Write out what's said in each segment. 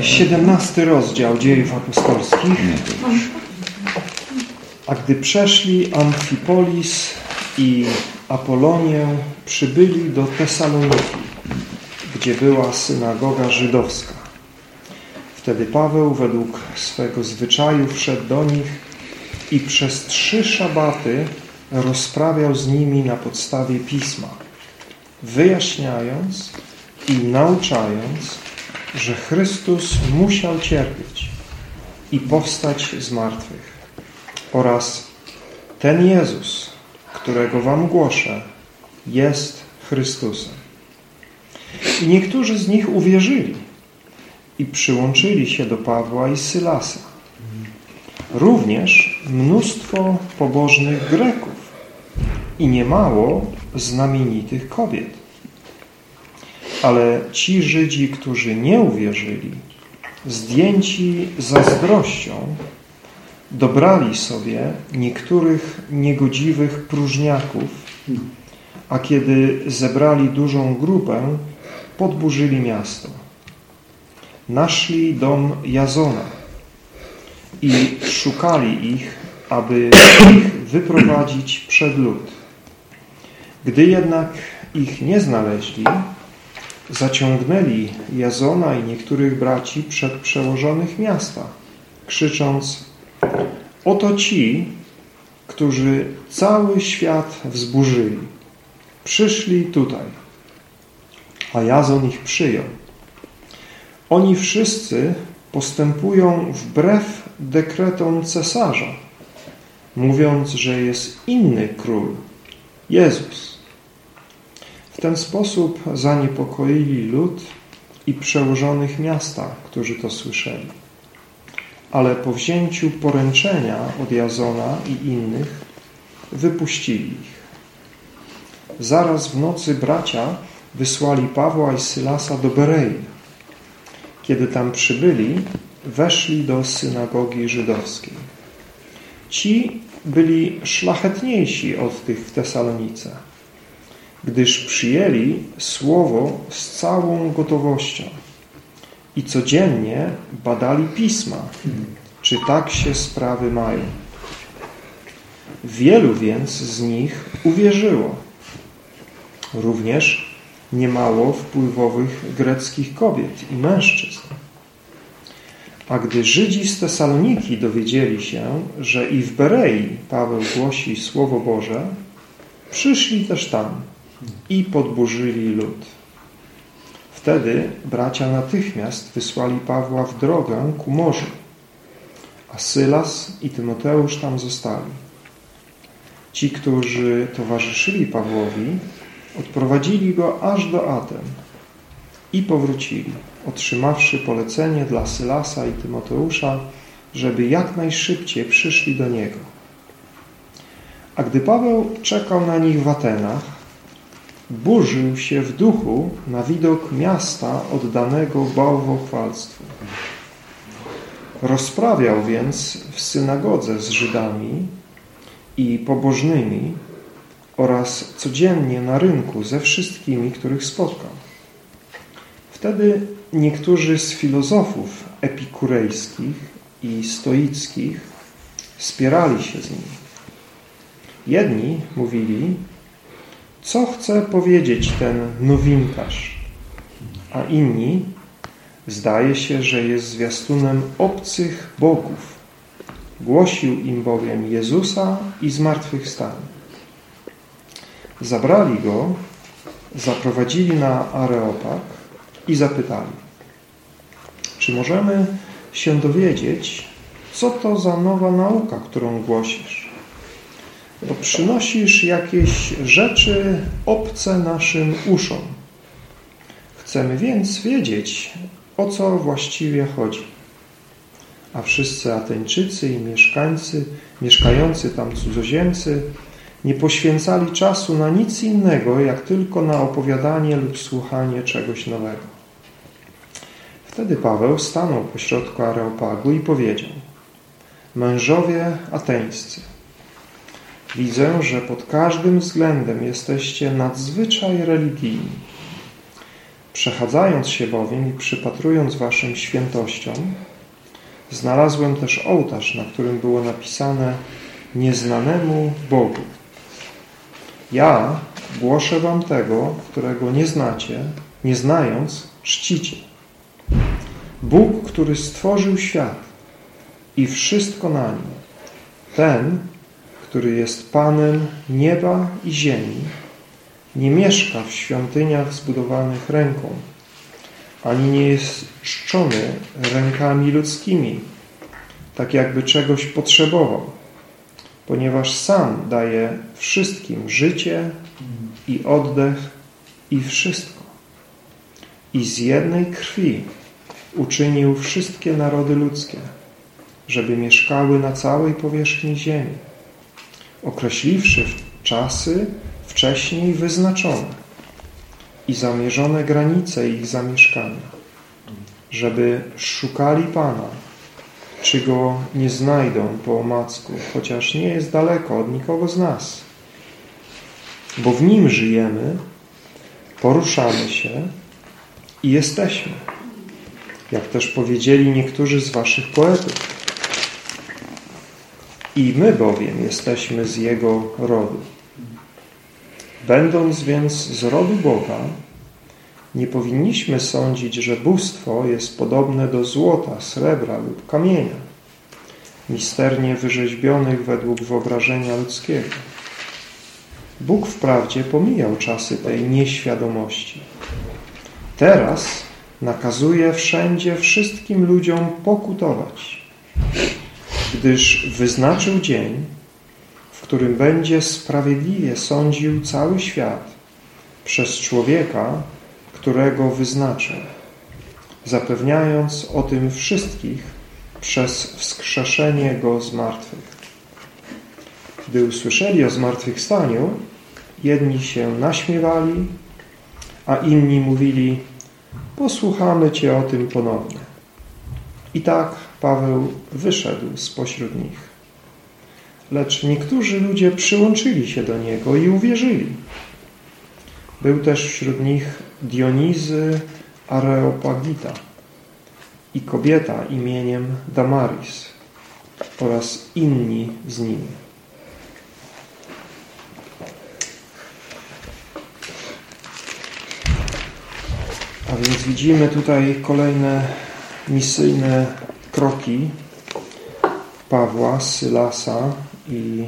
17 rozdział dziejów apostolskich. A gdy przeszli Amfipolis i Apolonię, przybyli do Tesaloniki, gdzie była synagoga żydowska. Wtedy Paweł według swego zwyczaju wszedł do nich i przez trzy szabaty rozprawiał z nimi na podstawie Pisma, wyjaśniając i nauczając, że Chrystus musiał cierpieć i powstać z martwych oraz ten Jezus, którego wam głoszę, jest Chrystusem. I niektórzy z nich uwierzyli i przyłączyli się do Pawła i Sylasa. Również mnóstwo pobożnych Greków i niemało znamienitych kobiet. Ale ci Żydzi, którzy nie uwierzyli, zdjęci zazdrością, dobrali sobie niektórych niegodziwych próżniaków, a kiedy zebrali dużą grupę, podburzyli miasto. Naszli dom Jazona i szukali ich, aby ich wyprowadzić przed lud. Gdy jednak ich nie znaleźli, zaciągnęli Jazona i niektórych braci przed przełożonych miasta, krzycząc Oto ci, którzy cały świat wzburzyli, przyszli tutaj, a Jazon ich przyjął. Oni wszyscy postępują wbrew dekretom cesarza, mówiąc, że jest inny król, Jezus. W ten sposób zaniepokoili lud i przełożonych miasta, którzy to słyszeli. Ale po wzięciu poręczenia od Jazona i innych wypuścili ich. Zaraz w nocy bracia wysłali Pawła i Sylasa do Berei. Kiedy tam przybyli, weszli do synagogi żydowskiej. Ci byli szlachetniejsi od tych w Tesalonice, gdyż przyjęli słowo z całą gotowością i codziennie badali pisma, czy tak się sprawy mają. Wielu więc z nich uwierzyło. Również niemało wpływowych greckich kobiet i mężczyzn. A gdy Żydzi z Tesaloniki dowiedzieli się, że i w Berei Paweł głosi Słowo Boże, przyszli też tam i podburzyli lud. Wtedy bracia natychmiast wysłali Pawła w drogę ku morzu, a Sylas i Tymoteusz tam zostali. Ci, którzy towarzyszyli Pawłowi, odprowadzili go aż do Aten i powrócili, otrzymawszy polecenie dla Sylasa i Tymoteusza, żeby jak najszybciej przyszli do niego. A gdy Paweł czekał na nich w Atenach, burzył się w duchu na widok miasta oddanego bałwochwalstwu. Rozprawiał więc w synagodze z Żydami i pobożnymi oraz codziennie na rynku ze wszystkimi, których spotkał. Wtedy niektórzy z filozofów epikurejskich i stoickich spierali się z nim. Jedni mówili, co chce powiedzieć ten nowinkarz, a inni zdaje się, że jest zwiastunem obcych bogów. Głosił im bowiem Jezusa i zmartwychwstanie. Zabrali go, zaprowadzili na Areopag i zapytali, czy możemy się dowiedzieć, co to za nowa nauka, którą głosisz? Bo przynosisz jakieś rzeczy obce naszym uszom. Chcemy więc wiedzieć, o co właściwie chodzi. A wszyscy Ateńczycy i mieszkańcy, mieszkający tam cudzoziemcy nie poświęcali czasu na nic innego, jak tylko na opowiadanie lub słuchanie czegoś nowego. Wtedy Paweł stanął pośrodku Areopagu i powiedział Mężowie ateńscy, widzę, że pod każdym względem jesteście nadzwyczaj religijni. Przechadzając się bowiem i przypatrując waszym świętościom, znalazłem też ołtarz, na którym było napisane nieznanemu Bogu. Ja głoszę wam tego, którego nie znacie, nie znając, czcicie. Bóg, który stworzył świat i wszystko na nim, ten, który jest Panem nieba i ziemi, nie mieszka w świątyniach zbudowanych ręką, ani nie jest czczony rękami ludzkimi, tak jakby czegoś potrzebował, ponieważ sam daje wszystkim życie i oddech i wszystko. I z jednej krwi uczynił wszystkie narody ludzkie, żeby mieszkały na całej powierzchni ziemi, określiwszy czasy wcześniej wyznaczone i zamierzone granice ich zamieszkania, żeby szukali Pana, czy Go nie znajdą po omacku, chociaż nie jest daleko od nikogo z nas. Bo w Nim żyjemy, poruszamy się i jesteśmy, jak też powiedzieli niektórzy z waszych poetów. I my bowiem jesteśmy z Jego rodu. Będąc więc z rodu Boga, nie powinniśmy sądzić, że bóstwo jest podobne do złota, srebra lub kamienia, misternie wyrzeźbionych według wyobrażenia ludzkiego. Bóg wprawdzie pomijał czasy tej nieświadomości. Teraz nakazuje wszędzie wszystkim ludziom pokutować, gdyż wyznaczył dzień, którym będzie sprawiedliwie sądził cały świat przez człowieka, którego wyznaczył, zapewniając o tym wszystkich przez wskrzeszenie Go z martwych. Gdy usłyszeli o zmartwychwstaniu, jedni się naśmiewali, a inni mówili, posłuchamy Cię o tym ponownie. I tak Paweł wyszedł spośród nich. Lecz niektórzy ludzie przyłączyli się do niego i uwierzyli. Był też wśród nich Dionizy Areopagita i kobieta imieniem Damaris oraz inni z nimi. A więc widzimy tutaj kolejne misyjne kroki Pawła, Sylasa i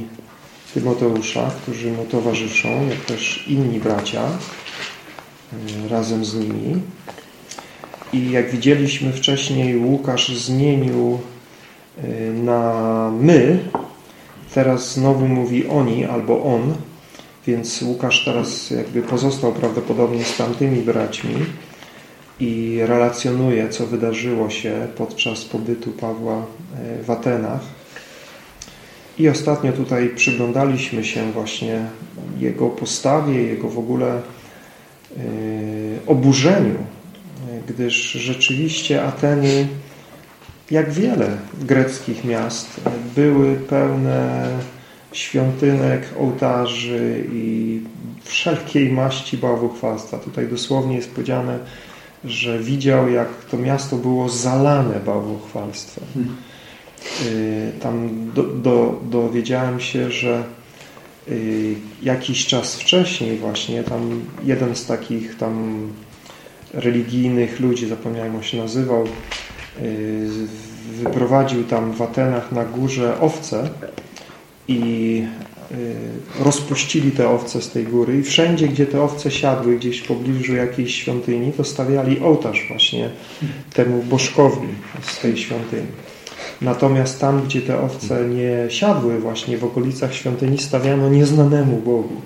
Tymoteusza, którzy mu towarzyszą, jak też inni bracia e, razem z nimi. I jak widzieliśmy wcześniej, Łukasz zmienił e, na my, teraz znowu mówi oni albo on, więc Łukasz teraz jakby pozostał prawdopodobnie z tamtymi braćmi i relacjonuje, co wydarzyło się podczas pobytu Pawła e, w Atenach. I ostatnio tutaj przyglądaliśmy się właśnie jego postawie, jego w ogóle e, oburzeniu, gdyż rzeczywiście Ateny, jak wiele greckich miast, były pełne świątynek, ołtarzy i wszelkiej maści bałwochwalstwa. Tutaj dosłownie jest powiedziane, że widział, jak to miasto było zalane bałwochwalstwem. Hmm. Y, tam do, do, dowiedziałem się, że y, jakiś czas wcześniej właśnie tam jeden z takich tam religijnych ludzi, zapomniałem jak się nazywał, y, wyprowadził tam w Atenach na górze owce i rozpuścili te owce z tej góry i wszędzie, gdzie te owce siadły, gdzieś w pobliżu jakiejś świątyni, to stawiali ołtarz właśnie temu bożkowi z tej świątyni. Natomiast tam, gdzie te owce nie siadły właśnie w okolicach świątyni, stawiano nieznanemu Bogu.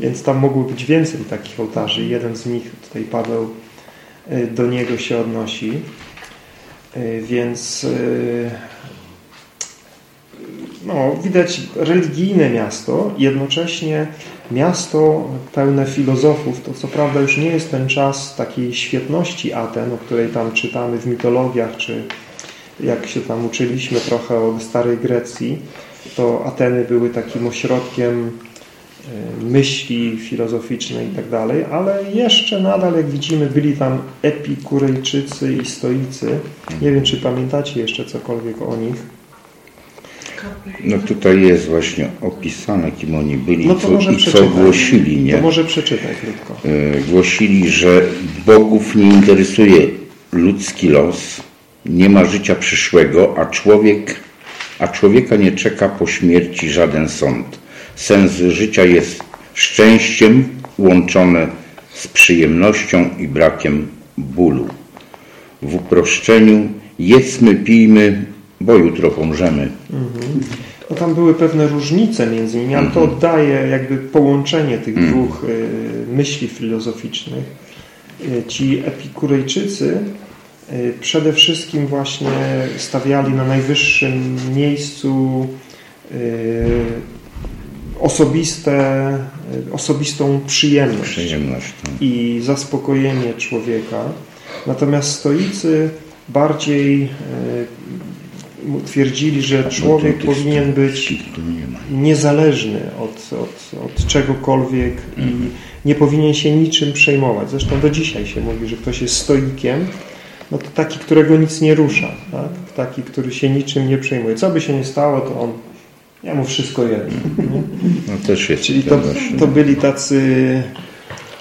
Więc tam mogło być więcej takich ołtarzy. Jeden z nich, tutaj Paweł e, do niego się odnosi. E, więc no, widać religijne miasto, jednocześnie miasto pełne filozofów. To co prawda już nie jest ten czas takiej świetności Aten, o której tam czytamy w mitologiach, czy jak się tam uczyliśmy trochę o starej Grecji, to Ateny były takim ośrodkiem myśli filozoficzne i tak dalej, ale jeszcze nadal, jak widzimy, byli tam epikurejczycy i stoicy. Nie wiem, czy pamiętacie jeszcze cokolwiek o nich. No tutaj jest właśnie opisane, kim oni byli no co, i co głosili. Nie? To może przeczytaj krótko. E, głosili, że bogów nie interesuje ludzki los, nie ma życia przyszłego, a człowiek, a człowieka nie czeka po śmierci żaden sąd. Sens życia jest szczęściem łączone z przyjemnością i brakiem bólu. W uproszczeniu jedzmy, pijmy, bo jutro pomrzemy. Mhm. No tam były pewne różnice między nimi, ale to mhm. oddaje jakby połączenie tych mhm. dwóch y, myśli filozoficznych. Y, ci epikurejczycy y, przede wszystkim właśnie stawiali na najwyższym miejscu osobiste, osobistą przyjemność, przyjemność no. i zaspokojenie człowieka. Natomiast stoicy bardziej twierdzili, że człowiek powinien być niezależny od, od, od czegokolwiek i mhm. nie powinien się niczym przejmować. Zresztą do dzisiaj się mówi, że ktoś jest stoikiem, no to taki, którego nic nie rusza, tak? taki, który się niczym nie przejmuje. Co by się nie stało, to on, ja mu wszystko jedno. No też jest Czyli to, to byli tacy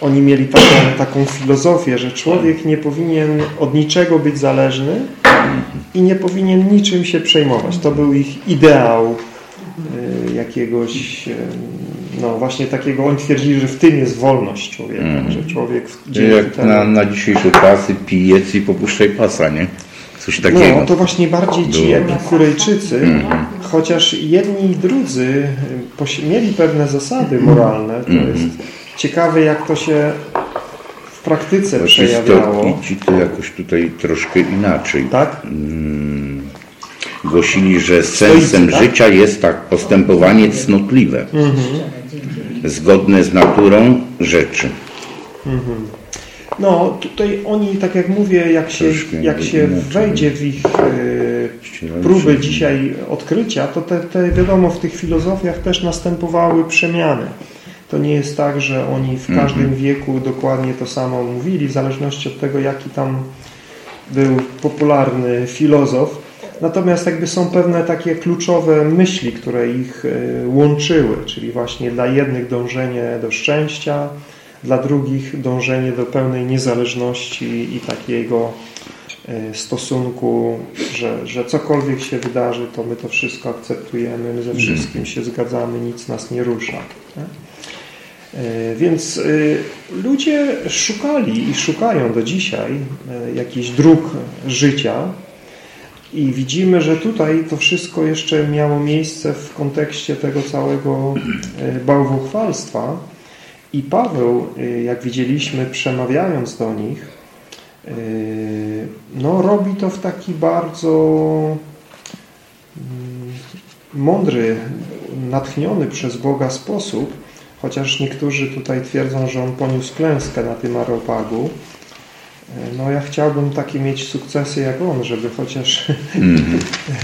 oni mieli taką, taką filozofię, że człowiek nie powinien od niczego być zależny i nie powinien niczym się przejmować. To był ich ideał y, jakiegoś, y, no właśnie takiego, oni twierdzili, że w tym jest wolność człowieka, mm. że człowiek Jak na, na dzisiejsze czasy pijec i popuszczaj pasa, nie? Coś takiego. No, to właśnie bardziej ci epikurejczycy, mm. chociaż jedni i drudzy y, mieli pewne zasady moralne, to mm. jest ciekawe jak to się praktyce Właśnie przejawiało. ci to jakoś tutaj troszkę inaczej. Tak? Hmm. Głosili, że sensem tak? życia jest tak postępowanie cnotliwe, mhm. zgodne z naturą rzeczy. Mhm. No, tutaj oni, tak jak mówię, jak się, jak się wejdzie w ich e, próby dzisiaj odkrycia, to te, te, wiadomo, w tych filozofiach też następowały przemiany. To nie jest tak, że oni w każdym mm -hmm. wieku dokładnie to samo mówili, w zależności od tego, jaki tam był popularny filozof. Natomiast jakby są pewne takie kluczowe myśli, które ich e, łączyły, czyli właśnie dla jednych dążenie do szczęścia, dla drugich dążenie do pełnej niezależności i takiego e, stosunku, że, że cokolwiek się wydarzy, to my to wszystko akceptujemy, my ze mhm. wszystkim się zgadzamy, nic nas nie rusza. Tak? E, więc e, ludzie szukali i szukają do dzisiaj e, jakichś dróg życia i widzimy, że tutaj to wszystko jeszcze miało miejsce w kontekście tego całego bałwochwalstwa. I Paweł, jak widzieliśmy, przemawiając do nich, no robi to w taki bardzo mm, mądry, natchniony przez Boga sposób, Chociaż niektórzy tutaj twierdzą, że on poniósł klęskę na tym Areopagu. E, no ja chciałbym takie mieć sukcesy jak on, żeby chociaż, mm -hmm.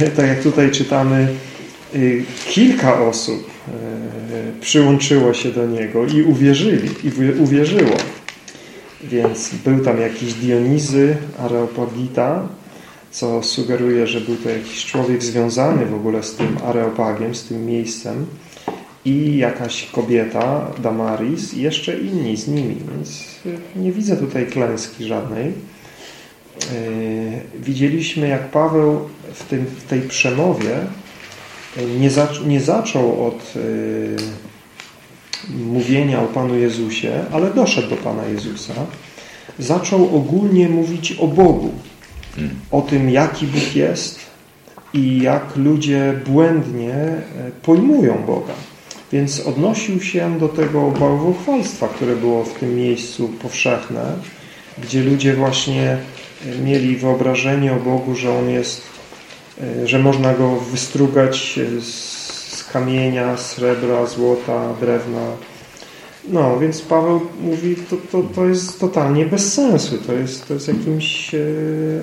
tak jak tutaj czytamy, y, kilka osób e, przyłączyło się do niego i uwierzyli, i uwierzyło. Więc był tam jakiś Dionizy Areopagita, co sugeruje, że był to jakiś człowiek związany w ogóle z tym Areopagiem, z tym miejscem i jakaś kobieta, Damaris i jeszcze inni z nimi, więc nie widzę tutaj klęski żadnej. E, widzieliśmy, jak Paweł w, tym, w tej przemowie nie, zac nie zaczął od e, mówienia o Panu Jezusie, ale doszedł do Pana Jezusa. Zaczął ogólnie mówić o Bogu, hmm. o tym, jaki Bóg jest i jak ludzie błędnie e, pojmują Boga. Więc odnosił się do tego bałwochwalstwa, które było w tym miejscu powszechne, gdzie ludzie właśnie mieli wyobrażenie o Bogu, że On jest, e, że można Go wystrugać z kamienia, srebra, złota, drewna. No, więc Paweł mówi, to, to, to jest totalnie bez sensu. To jest, to jest jakimś e,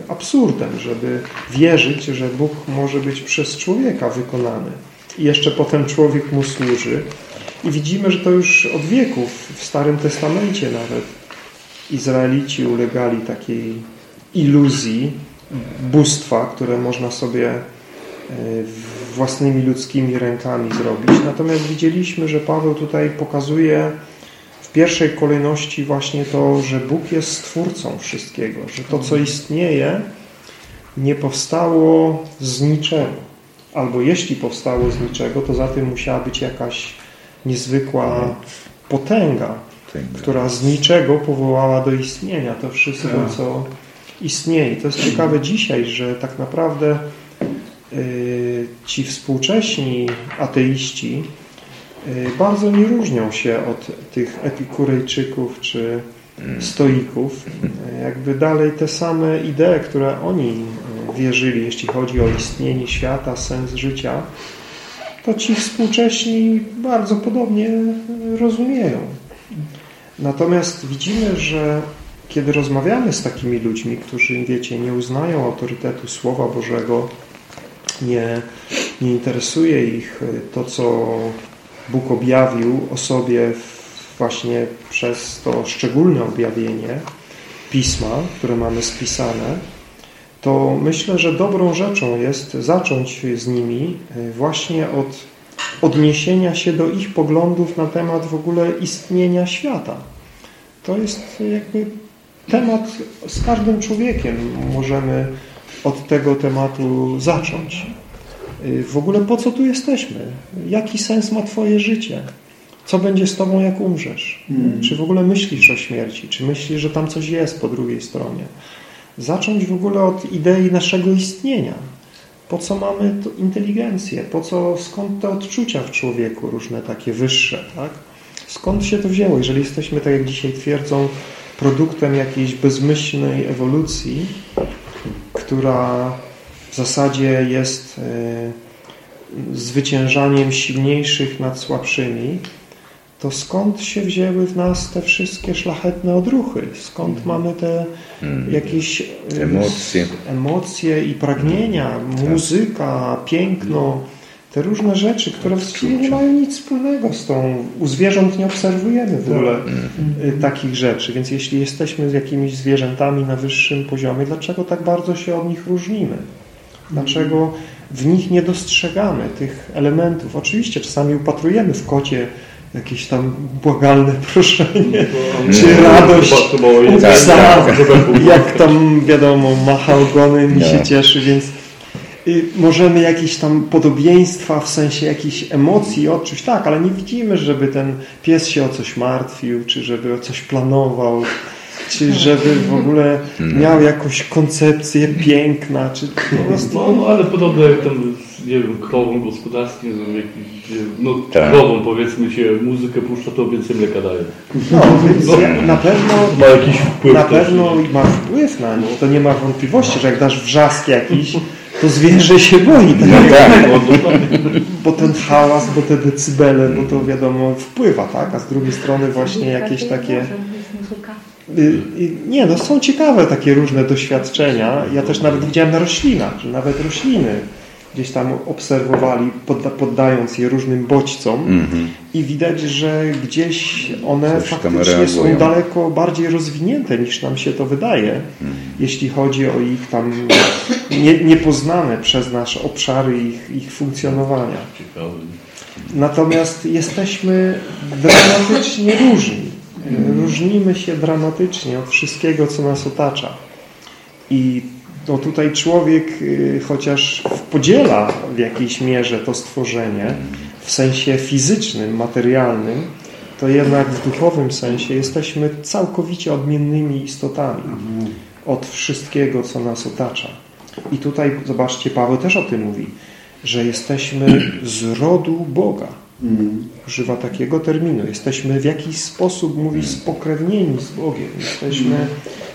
absurdem, żeby wierzyć, że Bóg może być przez człowieka wykonany i jeszcze potem człowiek mu służy. I widzimy, że to już od wieków, w Starym Testamencie nawet, Izraelici ulegali takiej iluzji bóstwa, które można sobie e, własnymi ludzkimi rękami zrobić. Natomiast widzieliśmy, że Paweł tutaj pokazuje w pierwszej kolejności właśnie to, że Bóg jest stwórcą wszystkiego, że to, co istnieje, nie powstało z niczego. Albo jeśli powstało z niczego, to za tym musiała być jakaś niezwykła potęga, która z niczego powołała do istnienia to wszystko, tak. co istnieje. To jest ciekawe dzisiaj, że tak naprawdę y, ci współcześni ateiści y, bardzo nie różnią się od tych epikurejczyków czy mm. stoików. Jakby dalej te same idee, które oni y, wierzyli, jeśli chodzi o istnienie świata, sens życia, to ci współcześni bardzo podobnie rozumieją. Natomiast widzimy, że kiedy rozmawiamy z takimi ludźmi, którzy, wiecie, nie uznają autorytetu Słowa Bożego, nie, nie interesuje ich to, co Bóg objawił o sobie właśnie przez to szczególne objawienie Pisma, które mamy spisane, to myślę, że dobrą rzeczą jest zacząć z nimi e, właśnie od odniesienia się do ich poglądów na temat w ogóle istnienia świata. To jest jakby temat z każdym człowiekiem. Możemy od tego tematu zacząć. E, w ogóle po co tu jesteśmy? Jaki sens ma Twoje życie? Co będzie z Tobą, jak umrzesz? Hmm. Czy w ogóle myślisz o śmierci? Czy myślisz, że tam coś jest po drugiej stronie? Zacząć w ogóle od idei naszego istnienia. Po co mamy inteligencję? Po co, skąd te odczucia w człowieku, różne takie wyższe, tak? Skąd się to wzięło? Jeżeli jesteśmy, tak jak dzisiaj twierdzą, produktem jakiejś bezmyślnej ewolucji, która w zasadzie jest e, zwyciężaniem silniejszych nad słabszymi, to skąd się wzięły w nas te wszystkie szlachetne odruchy? Skąd mm. mamy te mm. jakieś e, emocje, emocje i pragnienia, tak. muzyka, piękno, te różne rzeczy, które właściwie nie mają nic wspólnego z tą... U zwierząt nie obserwujemy w ogóle mm. takich rzeczy, więc jeśli jesteśmy z jakimiś zwierzętami na wyższym poziomie, dlaczego tak bardzo się od nich różnimy? Dlaczego w nich nie dostrzegamy tych elementów? Oczywiście czasami upatrujemy w kocie jakieś tam błagalne proszenie, no, czy radość u psa, jak tam wiadomo, macha ogonem i się cieszy, więc y, możemy jakieś tam podobieństwa w sensie jakichś emocji odczuć, tak, ale nie widzimy, żeby ten pies się o coś martwił, czy żeby o coś planował, czy żeby w ogóle miał jakąś koncepcję piękna, czy po prostu... No, no ale podobno jak tam nie wiem, krową gospodarskim, jakiś, no tak. krową powiedzmy się muzykę puszcza, to więcej mleka daje. No, więc no, na pewno ma jakiś wpływ. Na pewno ma wpływ na nich. To nie ma wątpliwości, że jak dasz wrzask jakiś, to zwierzę się boi. Tak? No tak, bo ten hałas, bo te decybele, bo to wiadomo wpływa, tak? A z drugiej strony właśnie jakieś takie... Y, nie, no są ciekawe takie różne doświadczenia. Ja też nawet widziałem na roślinach, że nawet rośliny gdzieś tam obserwowali, podda poddając je różnym bodźcom mm -hmm. i widać, że gdzieś one Coś faktycznie są daleko bardziej rozwinięte niż nam się to wydaje, mm -hmm. jeśli chodzi o ich tam nie, niepoznane przez nas obszary ich, ich funkcjonowania. Natomiast jesteśmy dramatycznie różni. Różnimy się dramatycznie od wszystkiego, co nas otacza. I no tutaj człowiek y, chociaż podziela w jakiejś mierze to stworzenie w sensie fizycznym, materialnym, to jednak w duchowym sensie jesteśmy całkowicie odmiennymi istotami od wszystkiego, co nas otacza. I tutaj, zobaczcie, Paweł też o tym mówi, że jesteśmy z rodu Boga. Używa takiego terminu. Jesteśmy w jakiś sposób, mówi, spokrewnieni z Bogiem. Jesteśmy,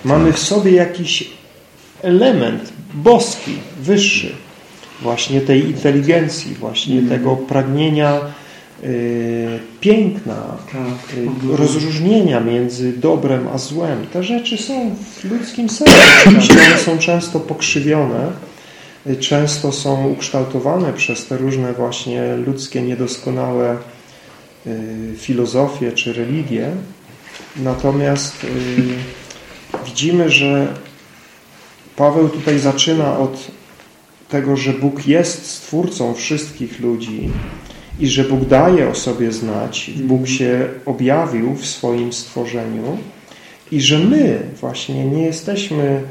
mamy w sobie jakiś element boski, wyższy właśnie tej inteligencji, właśnie mm. tego pragnienia y, piękna, tak. y, rozróżnienia między dobrem a złem. Te rzeczy są w ludzkim sercu. One są często pokrzywione, y, często są ukształtowane przez te różne właśnie ludzkie niedoskonałe filozofię czy religię. Natomiast widzimy, że Paweł tutaj zaczyna od tego, że Bóg jest stwórcą wszystkich ludzi i że Bóg daje o sobie znać, Bóg się objawił w swoim stworzeniu i że my właśnie nie jesteśmy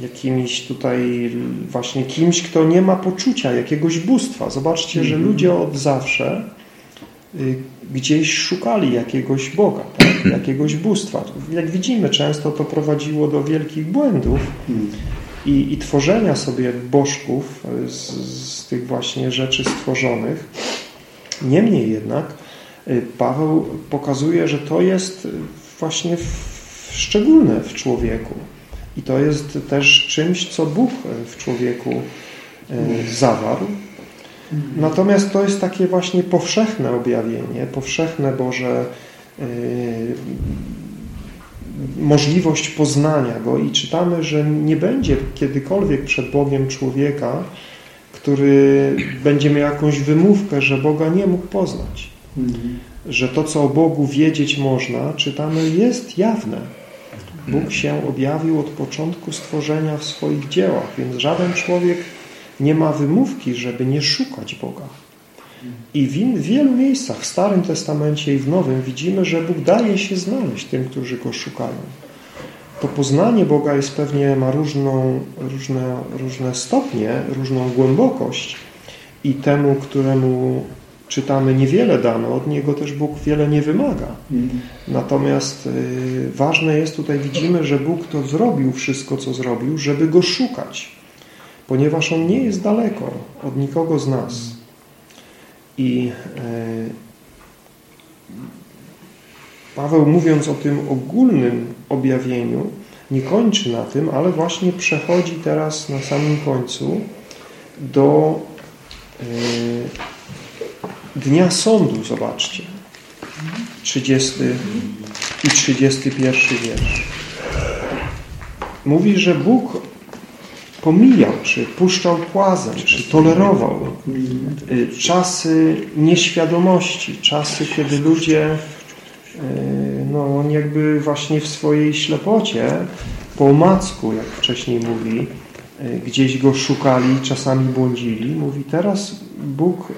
jakimiś tutaj właśnie kimś, kto nie ma poczucia jakiegoś bóstwa. Zobaczcie, że mhm. ludzie od zawsze y, gdzieś szukali jakiegoś Boga, tak? Jakiegoś bóstwa. Jak widzimy, często to prowadziło do wielkich błędów mhm. i, i tworzenia sobie bożków z, z tych właśnie rzeczy stworzonych. Niemniej jednak y, Paweł pokazuje, że to jest właśnie szczególne w człowieku. I to jest też czymś, co Bóg w człowieku e, zawarł. Natomiast to jest takie właśnie powszechne objawienie, powszechne Boże możliwość poznania Go i czytamy, że nie będzie kiedykolwiek przed Bogiem człowieka, który będzie miał jakąś wymówkę, że Boga nie mógł poznać. Mhm. Że to, co o Bogu wiedzieć można, czytamy, jest jawne Bóg się objawił od początku stworzenia w swoich dziełach, więc żaden człowiek nie ma wymówki, żeby nie szukać Boga. I w, wielu miejscach w Starym Testamencie i w Nowym widzimy, że Bóg daje się znaleźć tym, którzy Go szukają. To poznanie Boga jest pewnie, ma różną, różne, różne stopnie, różną głębokość i temu, któremu czytamy, niewiele dano, od Niego też Bóg wiele nie wymaga. Mhm. Natomiast y, ważne jest, tutaj widzimy, że Bóg to zrobił wszystko, co zrobił, żeby Go szukać, ponieważ On nie jest daleko od nikogo z nas. I y, Paweł mówiąc o tym ogólnym objawieniu, nie kończy na tym, ale właśnie przechodzi teraz na samym końcu do y, dnia sądu, zobaczcie. 30 i 31 wiersz. Mówi, że Bóg pomijał, czy puszczał płazem, czy tolerował y, czasy nieświadomości, czasy, kiedy ludzie y, no jakby właśnie w swojej ślepocie, po omacku, jak wcześniej mówi, y, gdzieś go szukali, czasami błądzili. Mówi, teraz Bóg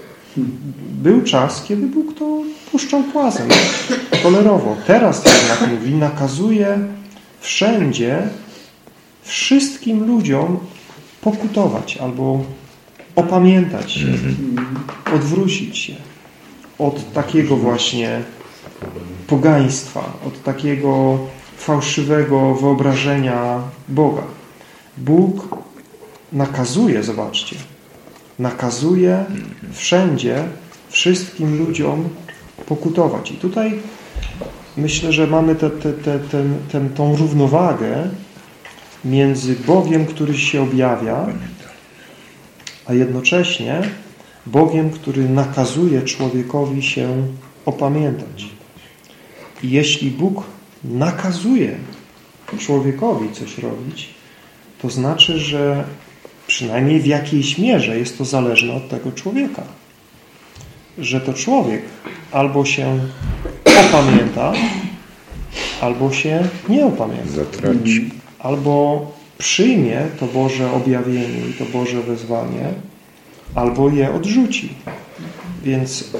był czas, kiedy Bóg to puszczał płazem, tolerował. Teraz jednak mówi, nakazuje wszędzie wszystkim ludziom pokutować albo opamiętać się, odwrócić się od takiego właśnie pogaństwa, od takiego fałszywego wyobrażenia Boga. Bóg nakazuje, zobaczcie, nakazuje wszędzie wszystkim ludziom pokutować. I tutaj myślę, że mamy te, te, te, ten, ten, tą równowagę między Bogiem, który się objawia, a jednocześnie Bogiem, który nakazuje człowiekowi się opamiętać. I jeśli Bóg nakazuje człowiekowi coś robić, to znaczy, że przynajmniej w jakiejś mierze jest to zależne od tego człowieka. Że to człowiek albo się opamięta, albo się nie opamięta. Zatraci. Albo przyjmie to Boże objawienie i to Boże wezwanie, albo je odrzuci. Więc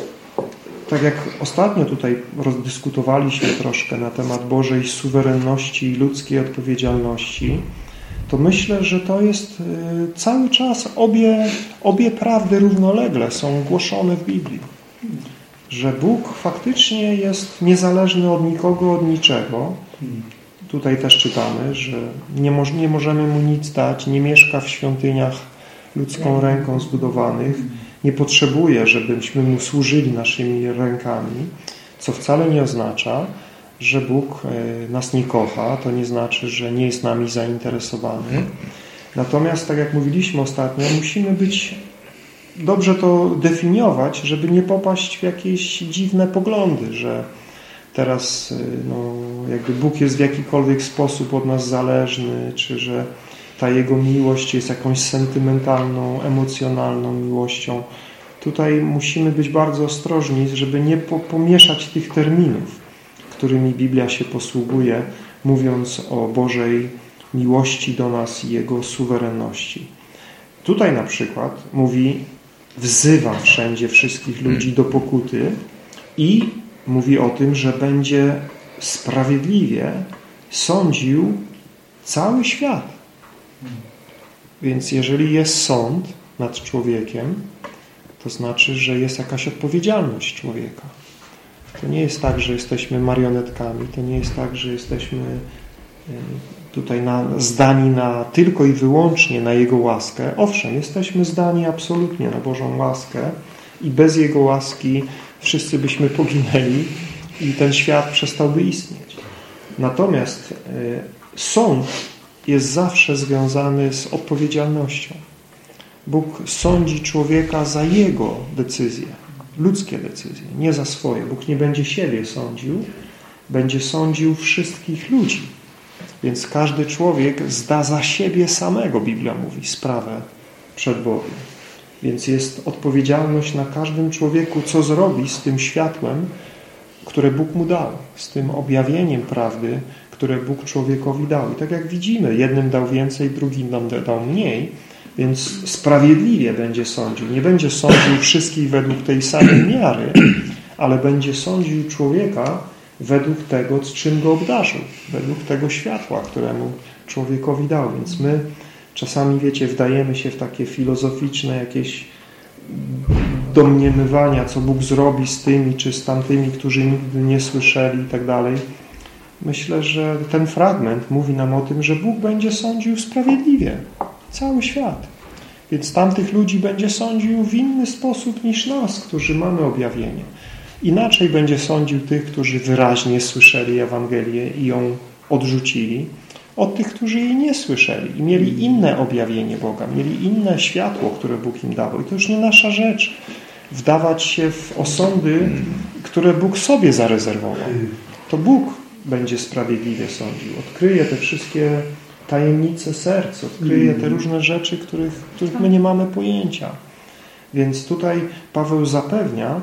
tak jak ostatnio tutaj rozdyskutowaliśmy troszkę na temat Bożej suwerenności i ludzkiej odpowiedzialności, to myślę, że to jest y, cały czas obie, obie prawdy równolegle są głoszone w Biblii. Że Bóg faktycznie jest niezależny od nikogo, od niczego. Tutaj też czytamy, że nie, nie możemy Mu nic dać, nie mieszka w świątyniach ludzką ręką zbudowanych, nie potrzebuje, żebyśmy Mu służyli naszymi rękami, co wcale nie oznacza, że Bóg e, nas nie kocha, to nie znaczy, że nie jest nami zainteresowany. Natomiast, tak jak mówiliśmy ostatnio, musimy być dobrze to definiować, żeby nie popaść w jakieś dziwne poglądy, że teraz e, no, jakby Bóg jest w jakikolwiek sposób od nas zależny, czy że ta Jego miłość jest jakąś sentymentalną, emocjonalną miłością. Tutaj musimy być bardzo ostrożni, żeby nie pomieszać tych terminów, którymi Biblia się posługuje, mówiąc o Bożej miłości do nas i Jego suwerenności. Tutaj na przykład mówi, wzywa wszędzie wszystkich ludzi do pokuty i mówi o tym, że będzie sprawiedliwie sądził cały świat. Więc jeżeli jest sąd nad człowiekiem, to znaczy, że jest jakaś odpowiedzialność człowieka. To nie jest tak, że jesteśmy marionetkami, to nie jest tak, że jesteśmy y, tutaj na, zdani na, tylko i wyłącznie na Jego łaskę. Owszem, jesteśmy zdani absolutnie na Bożą łaskę i bez Jego łaski wszyscy byśmy poginęli i ten świat przestałby istnieć. Natomiast y, sąd jest zawsze związany z odpowiedzialnością. Bóg sądzi człowieka za jego decyzje, ludzkie decyzje, nie za swoje. Bóg nie będzie siebie sądził, będzie sądził wszystkich ludzi. Więc każdy człowiek zda za siebie samego, Biblia mówi, sprawę przed Bogiem. Więc jest odpowiedzialność na każdym człowieku, co zrobi z tym światłem, które Bóg mu dał, z tym objawieniem prawdy, które Bóg człowiekowi dał. I tak jak widzimy, jednym dał więcej, drugim nam dał mniej, więc sprawiedliwie będzie sądził. Nie będzie sądził wszystkich według tej samej miary, ale będzie sądził człowieka według tego, z czym go obdarzył, według tego światła, któremu człowiekowi dał. Więc my czasami, wiecie, wdajemy się w takie filozoficzne jakieś domniemywania, co Bóg zrobi z tymi czy z tamtymi, którzy nigdy nie słyszeli i tak dalej. Myślę, że ten fragment mówi nam o tym, że Bóg będzie sądził sprawiedliwie cały świat. Więc tamtych ludzi będzie sądził w inny sposób niż nas, którzy mamy objawienie. Inaczej będzie sądził tych, którzy wyraźnie słyszeli Ewangelię i ją odrzucili, od tych, którzy jej nie słyszeli i mieli inne objawienie Boga, mieli inne światło, które Bóg im dawał. I to już nie nasza rzecz wdawać się w osądy, które Bóg sobie zarezerwował. To Bóg będzie sprawiedliwie sądził. Odkryje te wszystkie tajemnice serc, odkryje te różne rzeczy, których, których my nie mamy pojęcia. Więc tutaj Paweł zapewnia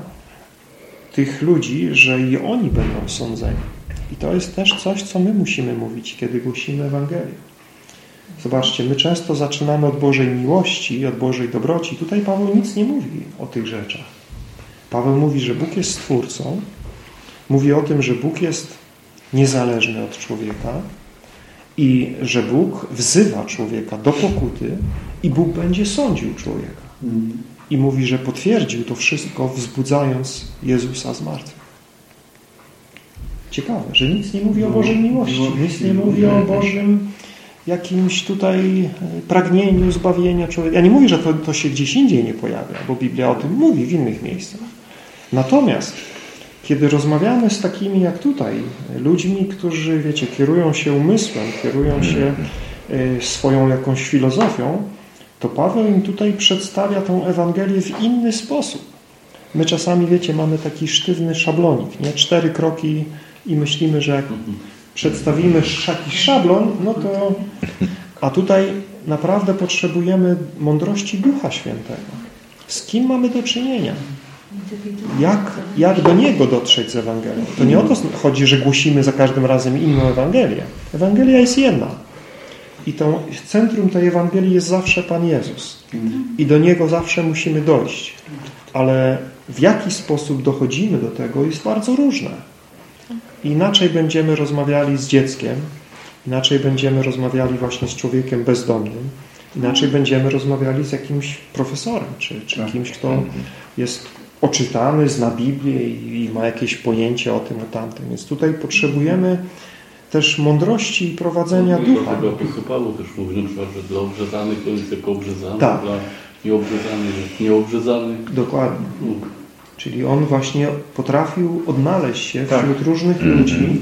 tych ludzi, że i oni będą sądzeni. I to jest też coś, co my musimy mówić, kiedy głosimy Ewangelię. Zobaczcie, my często zaczynamy od Bożej miłości, od Bożej dobroci. Tutaj Paweł nic nie mówi o tych rzeczach. Paweł mówi, że Bóg jest Stwórcą. Mówi o tym, że Bóg jest niezależny od człowieka i że Bóg wzywa człowieka do pokuty i Bóg będzie sądził człowieka. I mówi, że potwierdził to wszystko, wzbudzając Jezusa z martwych. Ciekawe, że nic nie mówi o Bożej miłości, nic nie mówi o Bożym jakimś tutaj e, pragnieniu zbawienia człowieka. Ja nie mówię, że to, to się gdzieś indziej nie pojawia, bo Biblia o tym mówi w innych miejscach. Natomiast kiedy rozmawiamy z takimi jak tutaj, ludźmi, którzy, wiecie, kierują się umysłem, kierują się e, swoją jakąś filozofią, to Paweł im tutaj przedstawia tą Ewangelię w inny sposób. My czasami, wiecie, mamy taki sztywny szablonik, nie? Cztery kroki i myślimy, że jak przedstawimy jakiś szablon, no to... A tutaj naprawdę potrzebujemy mądrości Ducha Świętego. Z kim mamy do czynienia? Jak, jak do Niego dotrzeć z Ewangelią? To nie o to chodzi, że głosimy za każdym razem inną Ewangelię. Ewangelia jest jedna. I to centrum tej Ewangelii jest zawsze Pan Jezus. I do Niego zawsze musimy dojść. Ale w jaki sposób dochodzimy do tego jest bardzo różne. Inaczej będziemy rozmawiali z dzieckiem, inaczej będziemy rozmawiali właśnie z człowiekiem bezdomnym, inaczej będziemy rozmawiali z jakimś profesorem, czy, czy tak. kimś, kto jest oczytany, zna Biblię i, i ma jakieś pojęcie o tym, o tamtym. Więc tutaj potrzebujemy też mądrości i prowadzenia no, ducha. Dlatego apostoł Paweł też mówił na przykład, że dla obrzezanych to jest jako obrzezany, tak. dla nieobrzezanych, nieobrzezanych. Dokładnie. Czyli on właśnie potrafił odnaleźć się tak. wśród różnych ludzi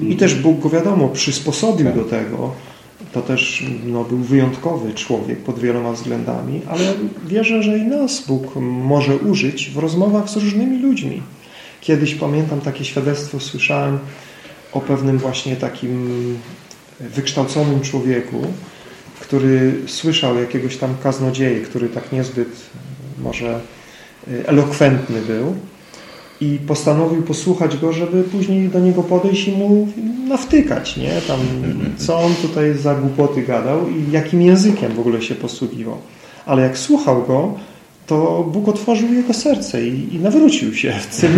i też Bóg go wiadomo przysposobił tak. do tego. To też no, był wyjątkowy człowiek pod wieloma względami, ale wierzę, że i nas Bóg może użyć w rozmowach z różnymi ludźmi. Kiedyś pamiętam takie świadectwo słyszałem o pewnym właśnie takim wykształconym człowieku, który słyszał jakiegoś tam kaznodzieje, który tak niezbyt może elokwentny był i postanowił posłuchać go, żeby później do niego podejść i mu nawtykać, nie? Tam, co on tutaj za głupoty gadał i jakim językiem w ogóle się posługiwał. Ale jak słuchał go, to Bóg otworzył jego serce i, i nawrócił się w tym,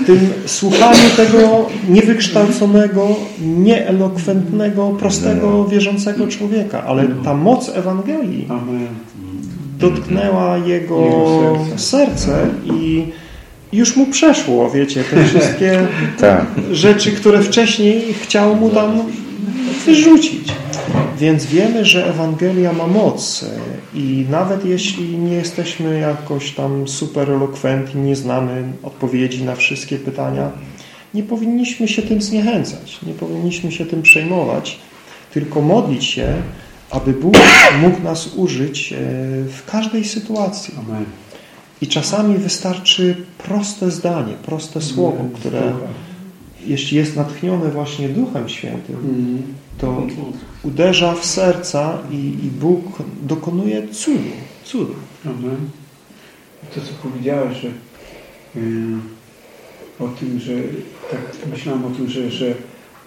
w tym słuchaniu tego niewykształconego, nieelokwentnego, prostego, wierzącego człowieka. Ale ta moc Ewangelii dotknęła jego serce i już mu przeszło, wiecie, te wszystkie tak. rzeczy, które wcześniej chciał mu tam wyrzucić. Więc wiemy, że Ewangelia ma moc i nawet jeśli nie jesteśmy jakoś tam super elokwentni, nie znamy odpowiedzi na wszystkie pytania, nie powinniśmy się tym zniechęcać, nie powinniśmy się tym przejmować, tylko modlić się, aby Bóg mógł nas użyć e, w każdej sytuacji. Amen. I czasami wystarczy proste zdanie, proste słowo, które jeśli jest natchnione właśnie Duchem Świętym, mhm. to uderza w serca i, i Bóg dokonuje cudu. cudu. Amen. To, co powiedziałeś, że yy, o tym, że tak myślałem o tym, że, że